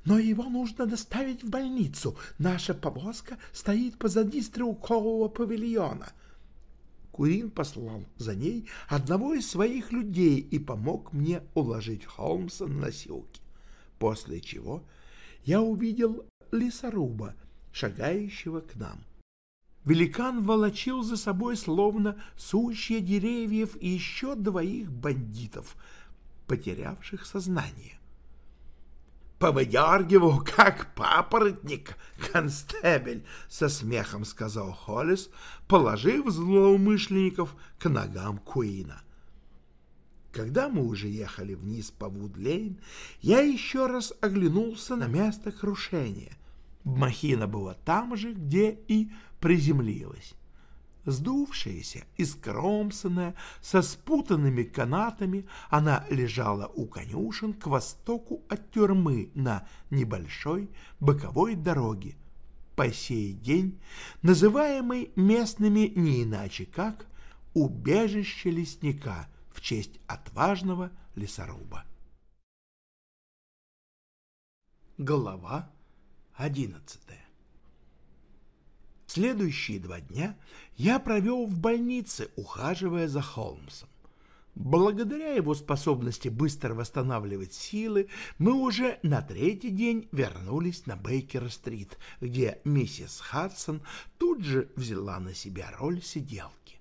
но его нужно доставить в больницу. Наша повозка стоит позади стрелкового павильона». Курин послал за ней одного из своих людей и помог мне уложить Холмса на носилки, после чего я увидел лесоруба, шагающего к нам. Великан волочил за собой словно сущие деревьев и еще двоих бандитов, потерявших сознание повыдергивал, как папоротник, констебель, — со смехом сказал Холлис, положив злоумышленников к ногам Куина. Когда мы уже ехали вниз по Вудлейн, я еще раз оглянулся на место крушения. Махина была там же, где и приземлилась сдувшаяся и скромсанная, со спутанными канатами, она лежала у конюшен к востоку от тюрьмы на небольшой боковой дороге, по сей день называемой местными не иначе как «убежище лесника» в честь отважного лесоруба. Глава одиннадцатая Следующие два дня я провел в больнице, ухаживая за Холмсом. Благодаря его способности быстро восстанавливать силы, мы уже на третий день вернулись на Бейкер-стрит, где миссис Хадсон тут же взяла на себя роль сиделки.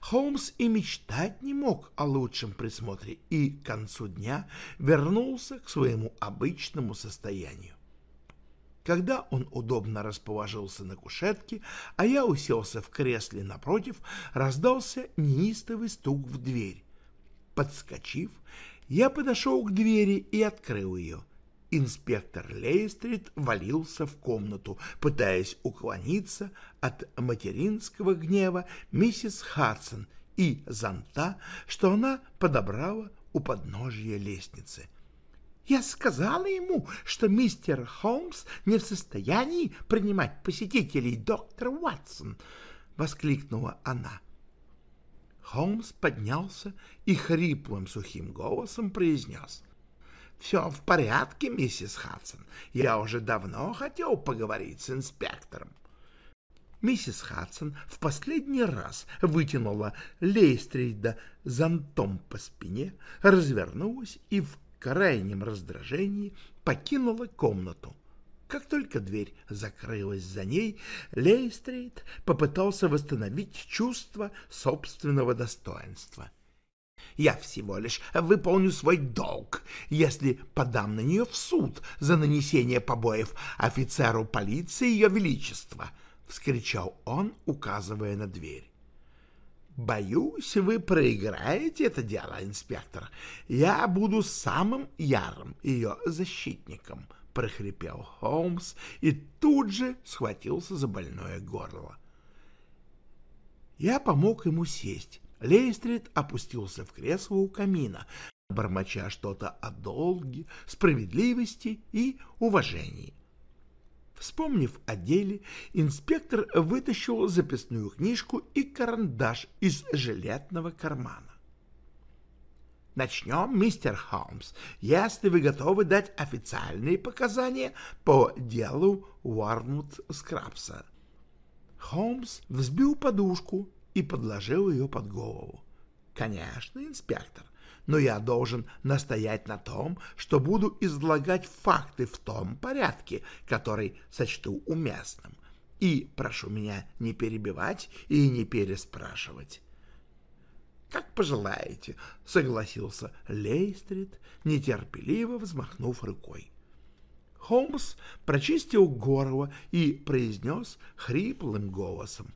Холмс и мечтать не мог о лучшем присмотре и к концу дня вернулся к своему обычному состоянию. Когда он удобно расположился на кушетке, а я уселся в кресле напротив, раздался неистовый стук в дверь. Подскочив, я подошел к двери и открыл ее. Инспектор Лейстрит валился в комнату, пытаясь уклониться от материнского гнева миссис Хадсон и зонта, что она подобрала у подножия лестницы. «Я сказала ему, что мистер Холмс не в состоянии принимать посетителей, доктор Уатсон!» — воскликнула она. Холмс поднялся и хриплым сухим голосом произнес. «Все в порядке, миссис Хадсон. Я уже давно хотел поговорить с инспектором». Миссис Хадсон в последний раз вытянула Лейстрида зонтом по спине, развернулась и в крайнем раздражении покинула комнату. Как только дверь закрылась за ней, Лейстрит попытался восстановить чувство собственного достоинства. «Я всего лишь выполню свой долг, если подам на нее в суд за нанесение побоев офицеру полиции Ее Величества», — вскричал он, указывая на дверь. «Боюсь, вы проиграете это дело, инспектор. Я буду самым ярым ее защитником», — прохрипел Холмс и тут же схватился за больное горло. Я помог ему сесть. Лейстрид опустился в кресло у камина, бормоча что-то о долге, справедливости и уважении. Вспомнив о деле, инспектор вытащил записную книжку и карандаш из жилетного кармана. Начнем, мистер Холмс, если вы готовы дать официальные показания по делу Уармут Скрабса. Холмс взбил подушку и подложил ее под голову. Конечно, инспектор, но я должен настоять на том, что буду излагать факты в том порядке, который сочту уместным. И прошу меня не перебивать и не переспрашивать. «Как пожелаете», — согласился Лейстрид, нетерпеливо взмахнув рукой. Холмс прочистил горло и произнес хриплым голосом.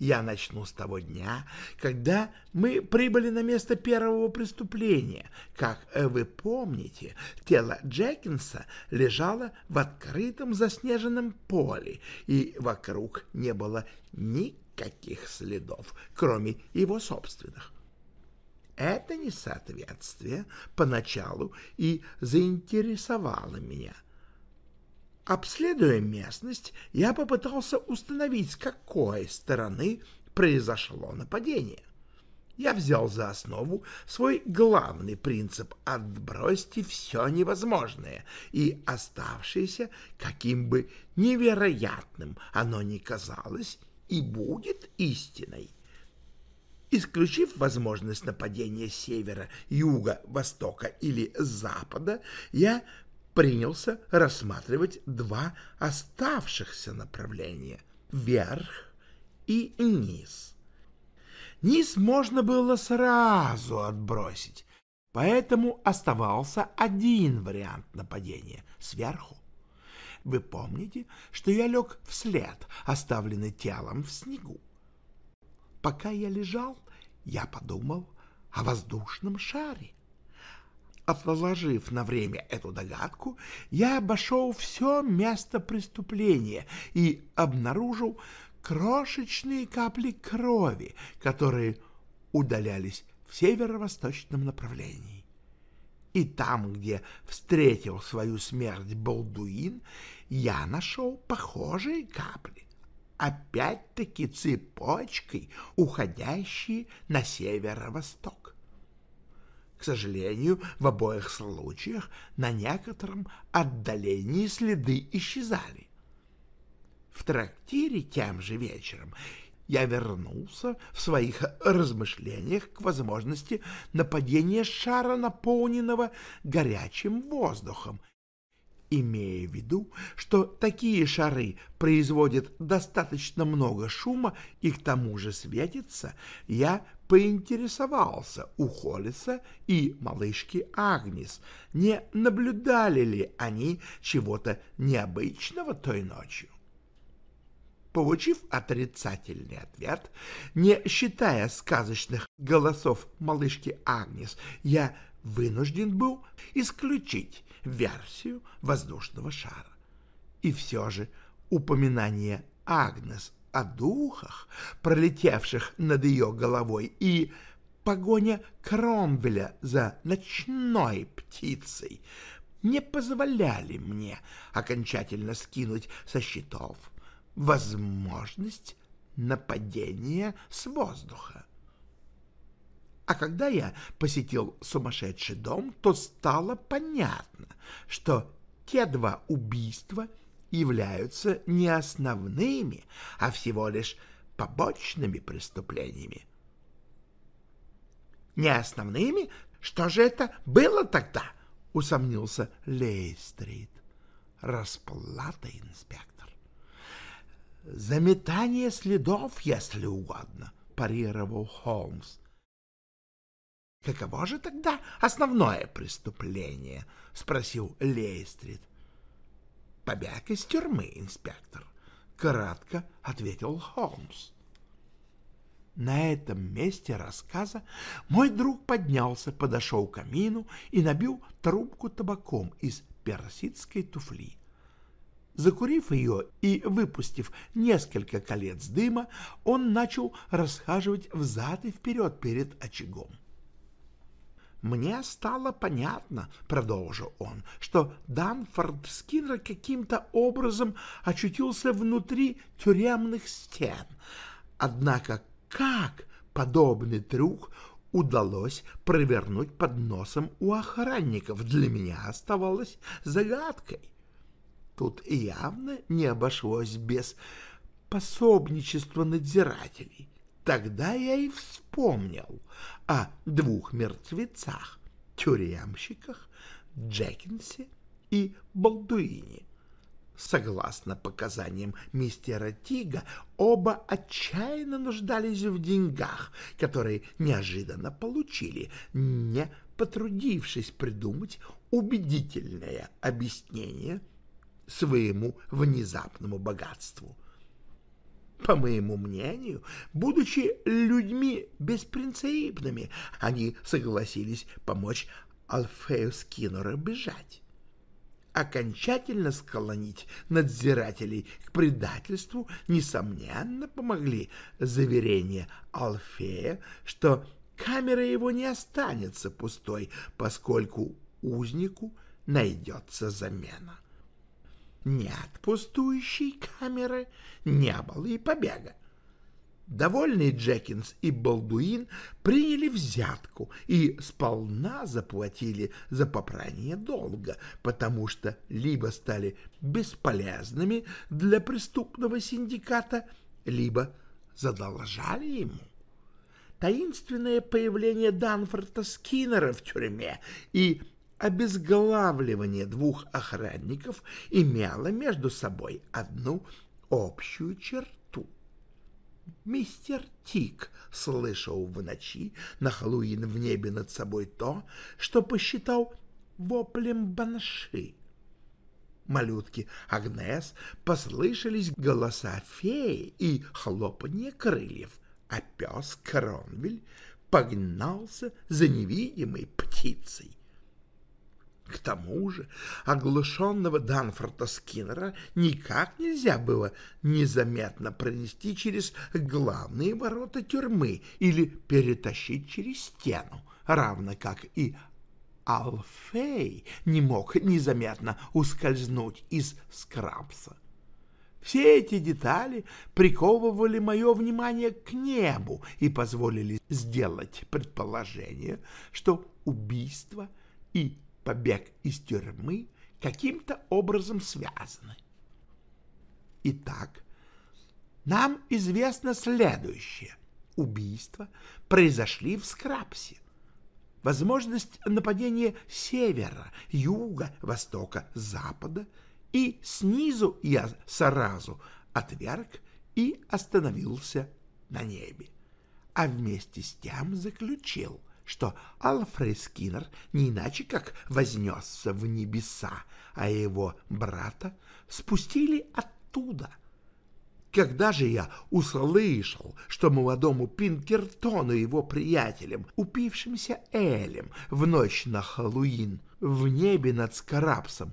Я начну с того дня, когда мы прибыли на место первого преступления. Как вы помните, тело Джекинса лежало в открытом заснеженном поле, и вокруг не было никаких следов, кроме его собственных. Это несоответствие поначалу и заинтересовало меня — Обследуя местность, я попытался установить, с какой стороны произошло нападение. Я взял за основу свой главный принцип «отбросьте все невозможное» и оставшееся, каким бы невероятным оно ни казалось, и будет истиной. Исключив возможность нападения севера, юга, востока или запада, я принялся рассматривать два оставшихся направления — вверх и низ. Низ можно было сразу отбросить, поэтому оставался один вариант нападения — сверху. Вы помните, что я лег вслед, оставленный телом в снегу? Пока я лежал, я подумал о воздушном шаре. Отложив на время эту догадку, я обошел все место преступления и обнаружил крошечные капли крови, которые удалялись в северо-восточном направлении. И там, где встретил свою смерть Балдуин, я нашел похожие капли, опять-таки цепочкой, уходящие на северо-восток. К сожалению, в обоих случаях на некотором отдалении следы исчезали. В трактире тем же вечером я вернулся в своих размышлениях к возможности нападения шара, наполненного горячим воздухом, имея в виду, что такие шары производят достаточно много шума и к тому же светятся, я поинтересовался у Холлиса и малышки Агнес, не наблюдали ли они чего-то необычного той ночью. Получив отрицательный ответ, не считая сказочных голосов малышки Агнес, я вынужден был исключить версию воздушного шара. И все же упоминание Агнес о духах, пролетевших над ее головой, и погоня Кромвеля за ночной птицей не позволяли мне окончательно скинуть со счетов возможность нападения с воздуха. А когда я посетил сумасшедший дом, то стало понятно, что те два убийства являются не основными, а всего лишь побочными преступлениями. Не основными? Что же это было тогда? Усомнился Лейстрит. Расплата, инспектор. Заметание следов, если угодно, парировал Холмс. «Каково же тогда основное преступление?» — спросил Лейстрид. «Побег из тюрьмы, инспектор», — кратко ответил Холмс. На этом месте рассказа мой друг поднялся, подошел к камину и набил трубку табаком из персидской туфли. Закурив ее и выпустив несколько колец дыма, он начал расхаживать взад и вперед перед очагом. «Мне стало понятно, — продолжил он, — что Данфорд Скиннер каким-то образом очутился внутри тюремных стен. Однако как подобный трюк удалось провернуть под носом у охранников, для меня оставалось загадкой. Тут явно не обошлось без пособничества надзирателей. Тогда я и вспомнил о двух мертвецах, тюремщиках, Джекинсе и Балдуине. Согласно показаниям мистера Тига, оба отчаянно нуждались в деньгах, которые неожиданно получили, не потрудившись придумать убедительное объяснение своему внезапному богатству. По моему мнению, будучи людьми беспринципными, они согласились помочь Алфею Скиннеру бежать. Окончательно склонить надзирателей к предательству, несомненно, помогли заверения Алфея, что камера его не останется пустой, поскольку узнику найдется замена. Нет пустующей камеры, не было и побега. Довольные Джекинс и Балдуин приняли взятку и сполна заплатили за попрание долга, потому что либо стали бесполезными для преступного синдиката, либо задолжали ему. Таинственное появление Данфорта Скиннера в тюрьме и обезглавливание двух охранников имело между собой одну общую черту. Мистер Тик слышал в ночи на Хэллоуин в небе над собой то, что посчитал воплем банши. Малютки Агнес послышались голоса феи и хлопанье крыльев, а пес Кронвель погнался за невидимой птицей. К тому же оглушенного Данфорта Скиннера никак нельзя было незаметно пронести через главные ворота тюрьмы или перетащить через стену, равно как и Алфей не мог незаметно ускользнуть из скрабса. Все эти детали приковывали мое внимание к небу и позволили сделать предположение, что убийство и побег из тюрьмы каким-то образом связаны. Итак, нам известно следующее. Убийства произошли в Скрапсе. Возможность нападения севера, юга, востока, запада и снизу я сразу отверг и остановился на небе, а вместе с тем заключил, что Алфред Скиннер не иначе как вознесся в небеса, а его брата спустили оттуда. Когда же я услышал, что молодому Пинкертону его приятелям, упившимся Элем в ночь на Хэллоуин в небе над Скарабсом,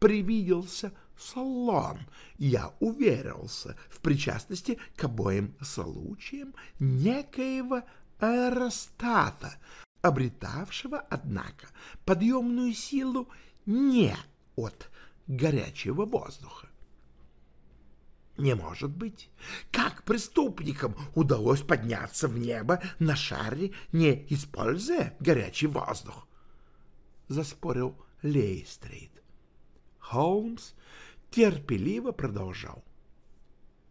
привиделся салон, я уверился в причастности к обоим случаям некоего аэростата, обретавшего, однако, подъемную силу не от горячего воздуха. Не может быть. Как преступникам удалось подняться в небо на шаре, не используя горячий воздух? Заспорил Лейстрейд. Холмс терпеливо продолжал.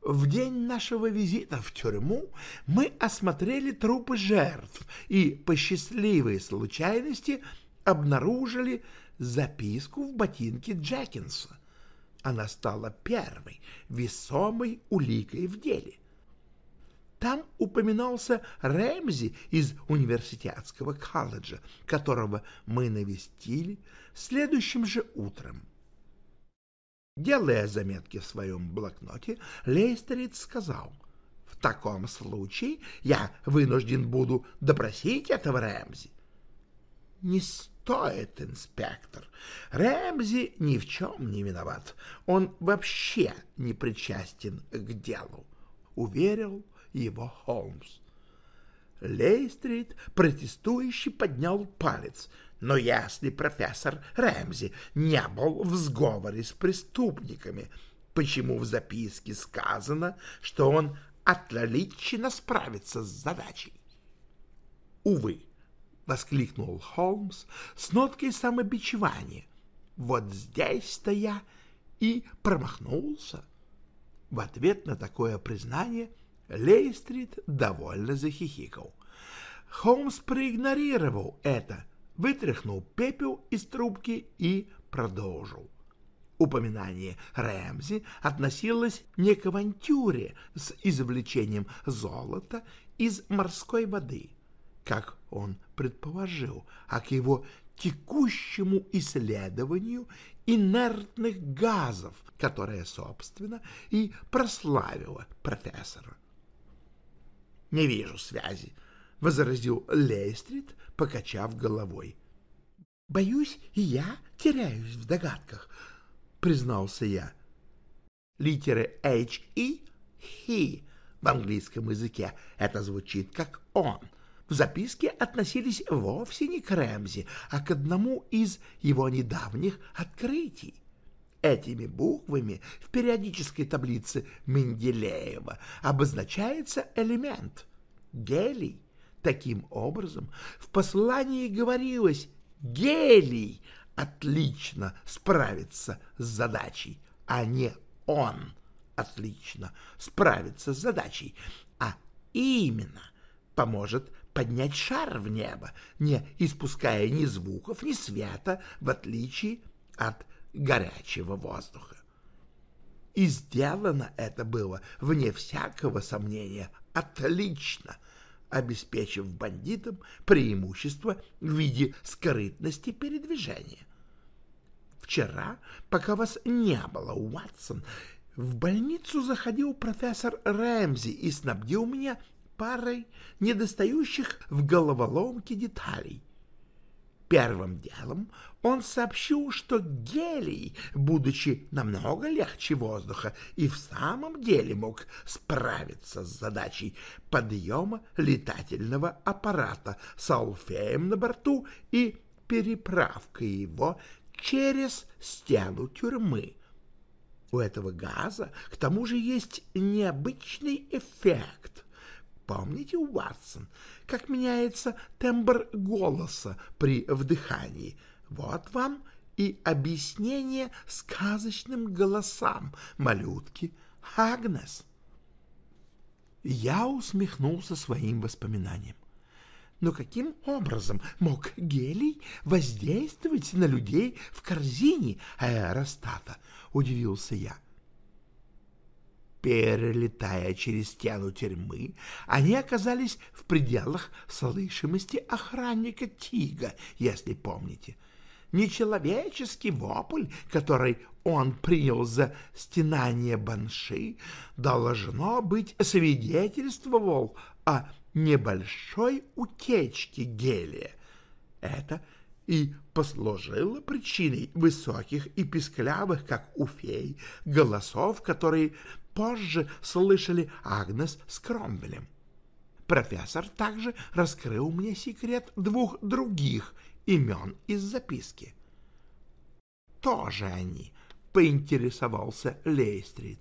В день нашего визита в тюрьму мы осмотрели трупы жертв и по счастливой случайности обнаружили записку в ботинке Джекинса — она стала первой весомой уликой в деле. Там упоминался Рэмзи из университетского колледжа, которого мы навестили следующим же утром. Делая заметки в своем блокноте, Лейстерит сказал, «В таком случае я вынужден буду допросить этого Рэмзи». «Не стоит, инспектор. Рэмзи ни в чем не виноват. Он вообще не причастен к делу, — уверил его Холмс. Лейстрит протестующий поднял палец. Но если профессор Рэмзи не был в сговоре с преступниками, почему в записке сказано, что он отлично справится с задачей? Увы, — воскликнул Холмс с ноткой самобичевания. «Вот здесь-то я и промахнулся». В ответ на такое признание Лейстрит довольно захихикал. Холмс проигнорировал это, вытряхнул пепел из трубки и продолжил. Упоминание Рэмзи относилось не к авантюре с извлечением золота из морской воды, как он предположил, а к его текущему исследованию инертных газов, которое, собственно, и прославило профессора. «Не вижу связи», — возразил Лейстрит, покачав головой. «Боюсь, и я теряюсь в догадках», — признался я. Литеры H и «he» в английском языке это звучит как «он», в записке относились вовсе не к Рэмзи, а к одному из его недавних открытий. Этими буквами в периодической таблице Менделеева обозначается элемент — гелий. Таким образом, в послании говорилось «гелий» отлично справится с задачей, а не «он» отлично справится с задачей, а именно поможет поднять шар в небо, не испуская ни звуков, ни света, в отличие от горячего воздуха. И сделано это было, вне всякого сомнения, отлично, обеспечив бандитам преимущество в виде скрытности передвижения. Вчера, пока вас не было, Уатсон, в больницу заходил профессор Рэмзи и снабдил меня парой недостающих в головоломке деталей. Первым делом он сообщил, что гелий, будучи намного легче воздуха, и в самом деле мог справиться с задачей подъема летательного аппарата с алфеем на борту и переправкой его через стену тюрьмы. У этого газа к тому же есть необычный эффект. Помните, Уатсон, как меняется тембр голоса при вдыхании? Вот вам и объяснение сказочным голосам малютки Агнес. Я усмехнулся своим воспоминанием. Но каким образом мог гелий воздействовать на людей в корзине аэростата? Удивился я. Перелетая через стену тюрьмы, они оказались в пределах слышимости охранника Тига, если помните. Нечеловеческий вопль, который он принял за стенание банши, должно быть свидетельствовал о небольшой утечке гелия. Это и послужило причиной высоких и писклявых, как у фей, голосов, которые позже слышали Агнес с Кромвелем. Профессор также раскрыл мне секрет двух других имен из записки. Тоже они, поинтересовался Лейстрит.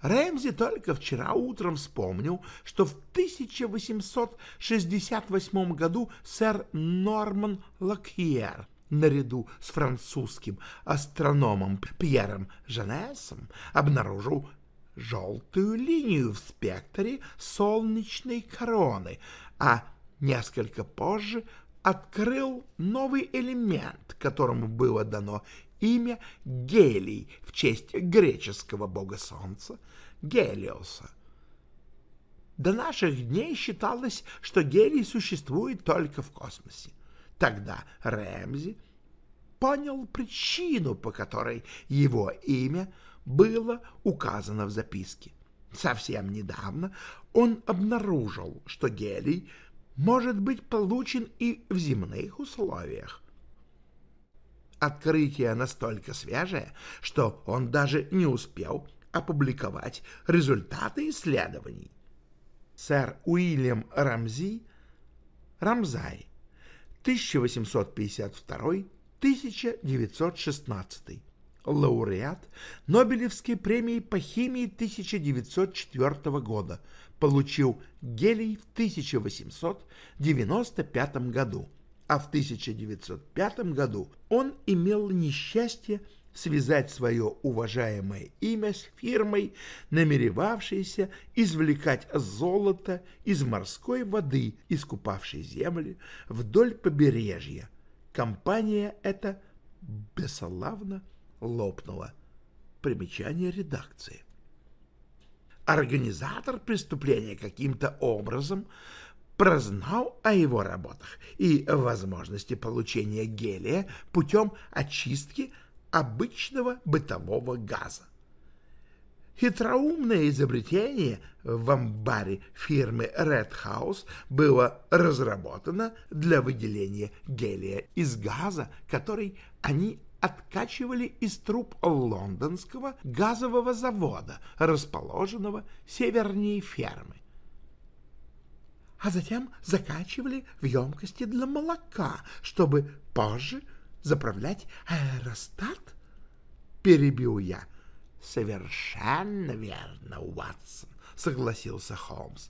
Рэмзи только вчера утром вспомнил, что в 1868 году сэр Норман Лакьер наряду с французским астрономом Пьером Жанесом обнаружил желтую линию в спектре солнечной короны, а несколько позже открыл новый элемент, которому было дано имя Гелий в честь греческого бога солнца Гелиоса. До наших дней считалось, что гелий существует только в космосе. Тогда Рэмзи понял причину, по которой его имя было указано в записке. Совсем недавно он обнаружил, что гелий может быть получен и в земных условиях. Открытие настолько свежее, что он даже не успел опубликовать результаты исследований. Сэр Уильям Рамзи, Рамзай, 1852-1916, лауреат Нобелевской премии по химии 1904 года, получил гелий в 1895 году, а в 1905 году он имел несчастье связать свое уважаемое имя с фирмой, намеревавшейся извлекать золото из морской воды, искупавшей земли вдоль побережья. Компания эта бесславно лопнула. Примечание редакции. Организатор преступления каким-то образом прознал о его работах и возможности получения гелия путем очистки обычного бытового газа. Хитроумное изобретение в амбаре фирмы Red House было разработано для выделения гелия из газа, который они откачивали из труб лондонского газового завода, расположенного севернее фермы. А затем закачивали в емкости для молока, чтобы позже заправлять аэростат? Перебил я. Совершенно верно, Уатсон, согласился Холмс.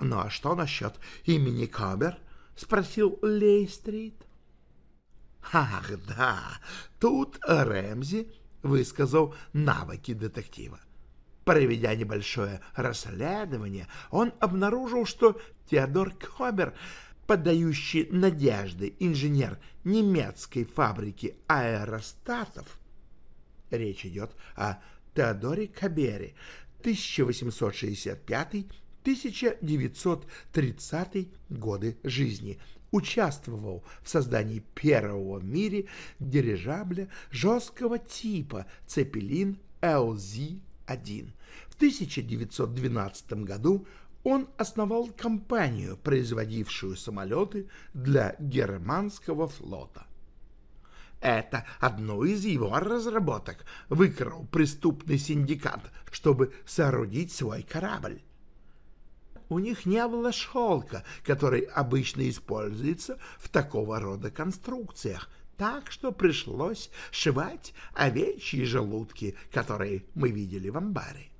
Ну а что насчет имени Кобер? спросил Лейстрит. Ах, да, тут Рэмзи высказал навыки детектива. Проведя небольшое расследование, он обнаружил, что Теодор Кобер подающий надежды инженер немецкой фабрики аэростатов. Речь идет о Теодоре Кабере, 1865-1930 годы жизни, участвовал в создании первого в мире дирижабля жесткого типа «Цепелин LZ-1». В 1912 году он основал компанию, производившую самолеты для германского флота. Это одну из его разработок выкрал преступный синдикат, чтобы соорудить свой корабль. У них не было шелка, который обычно используется в такого рода конструкциях, так что пришлось шивать овечьи желудки, которые мы видели в амбаре.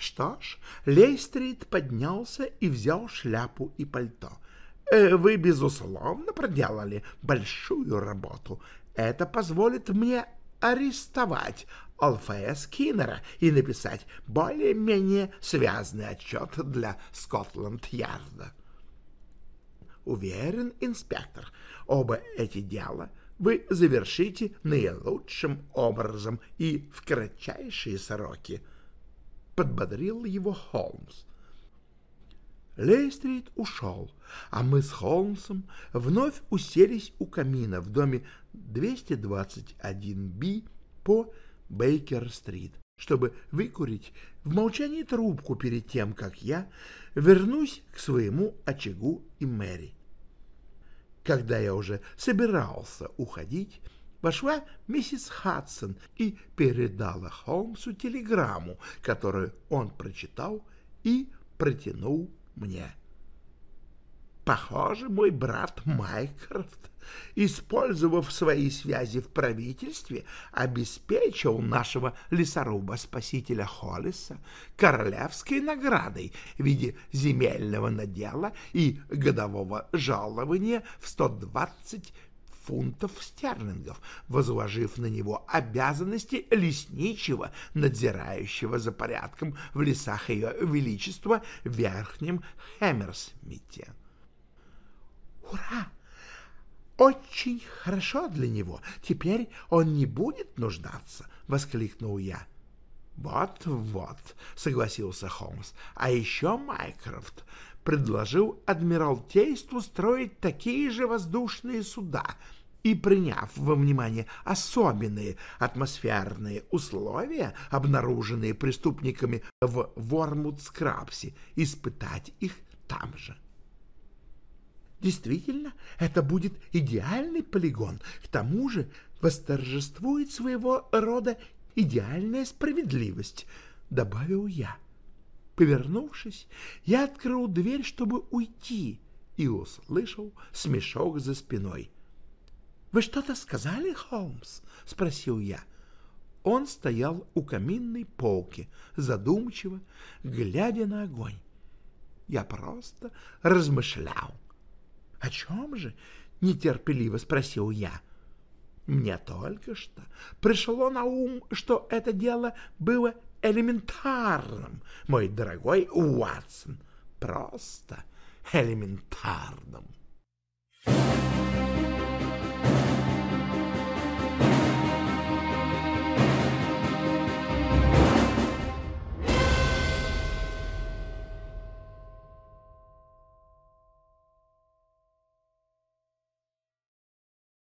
Что ж, Лейстрит поднялся и взял шляпу и пальто. «Э, «Вы, безусловно, проделали большую работу. Это позволит мне арестовать Алфея Скиннера и написать более-менее связанный отчет для Скотланд-Ярда. Уверен, инспектор, оба эти дела вы завершите наилучшим образом и в кратчайшие сроки подбодрил его Холмс. Лейстрит ушел, а мы с Холмсом вновь уселись у камина в доме 221-Б по Бейкер-стрит, чтобы выкурить в молчании трубку перед тем, как я вернусь к своему очагу и Мэри. Когда я уже собирался уходить, вошла миссис Хадсон и передала Холмсу телеграмму, которую он прочитал и протянул мне. Похоже, мой брат Майкрофт, использовав свои связи в правительстве, обеспечил нашего лесоруба-спасителя Холлиса королевской наградой в виде земельного надела и годового жалования в 120 фунтов стерлингов, возложив на него обязанности лесничего, надзирающего за порядком в лесах ее величества в Верхнем Хэмерсмите. «Ура! Очень хорошо для него. Теперь он не будет нуждаться!» — воскликнул я. «Вот-вот», — согласился Холмс. «А еще Майкрофт предложил Адмиралтейству строить такие же воздушные суда и, приняв во внимание особенные атмосферные условия, обнаруженные преступниками в Вормут-Скрабсе, испытать их там же. Действительно, это будет идеальный полигон. К тому же восторжествует своего рода идеальная справедливость, — добавил я. Повернувшись, я открыл дверь, чтобы уйти, и услышал смешок за спиной. — Вы что-то сказали, Холмс? — спросил я. Он стоял у каминной полки, задумчиво, глядя на огонь. Я просто размышлял. — О чем же? — нетерпеливо спросил я. Мне только что пришло на ум, что это дело было элементарным, мой дорогой Уатсон, просто элементарным. Thank you.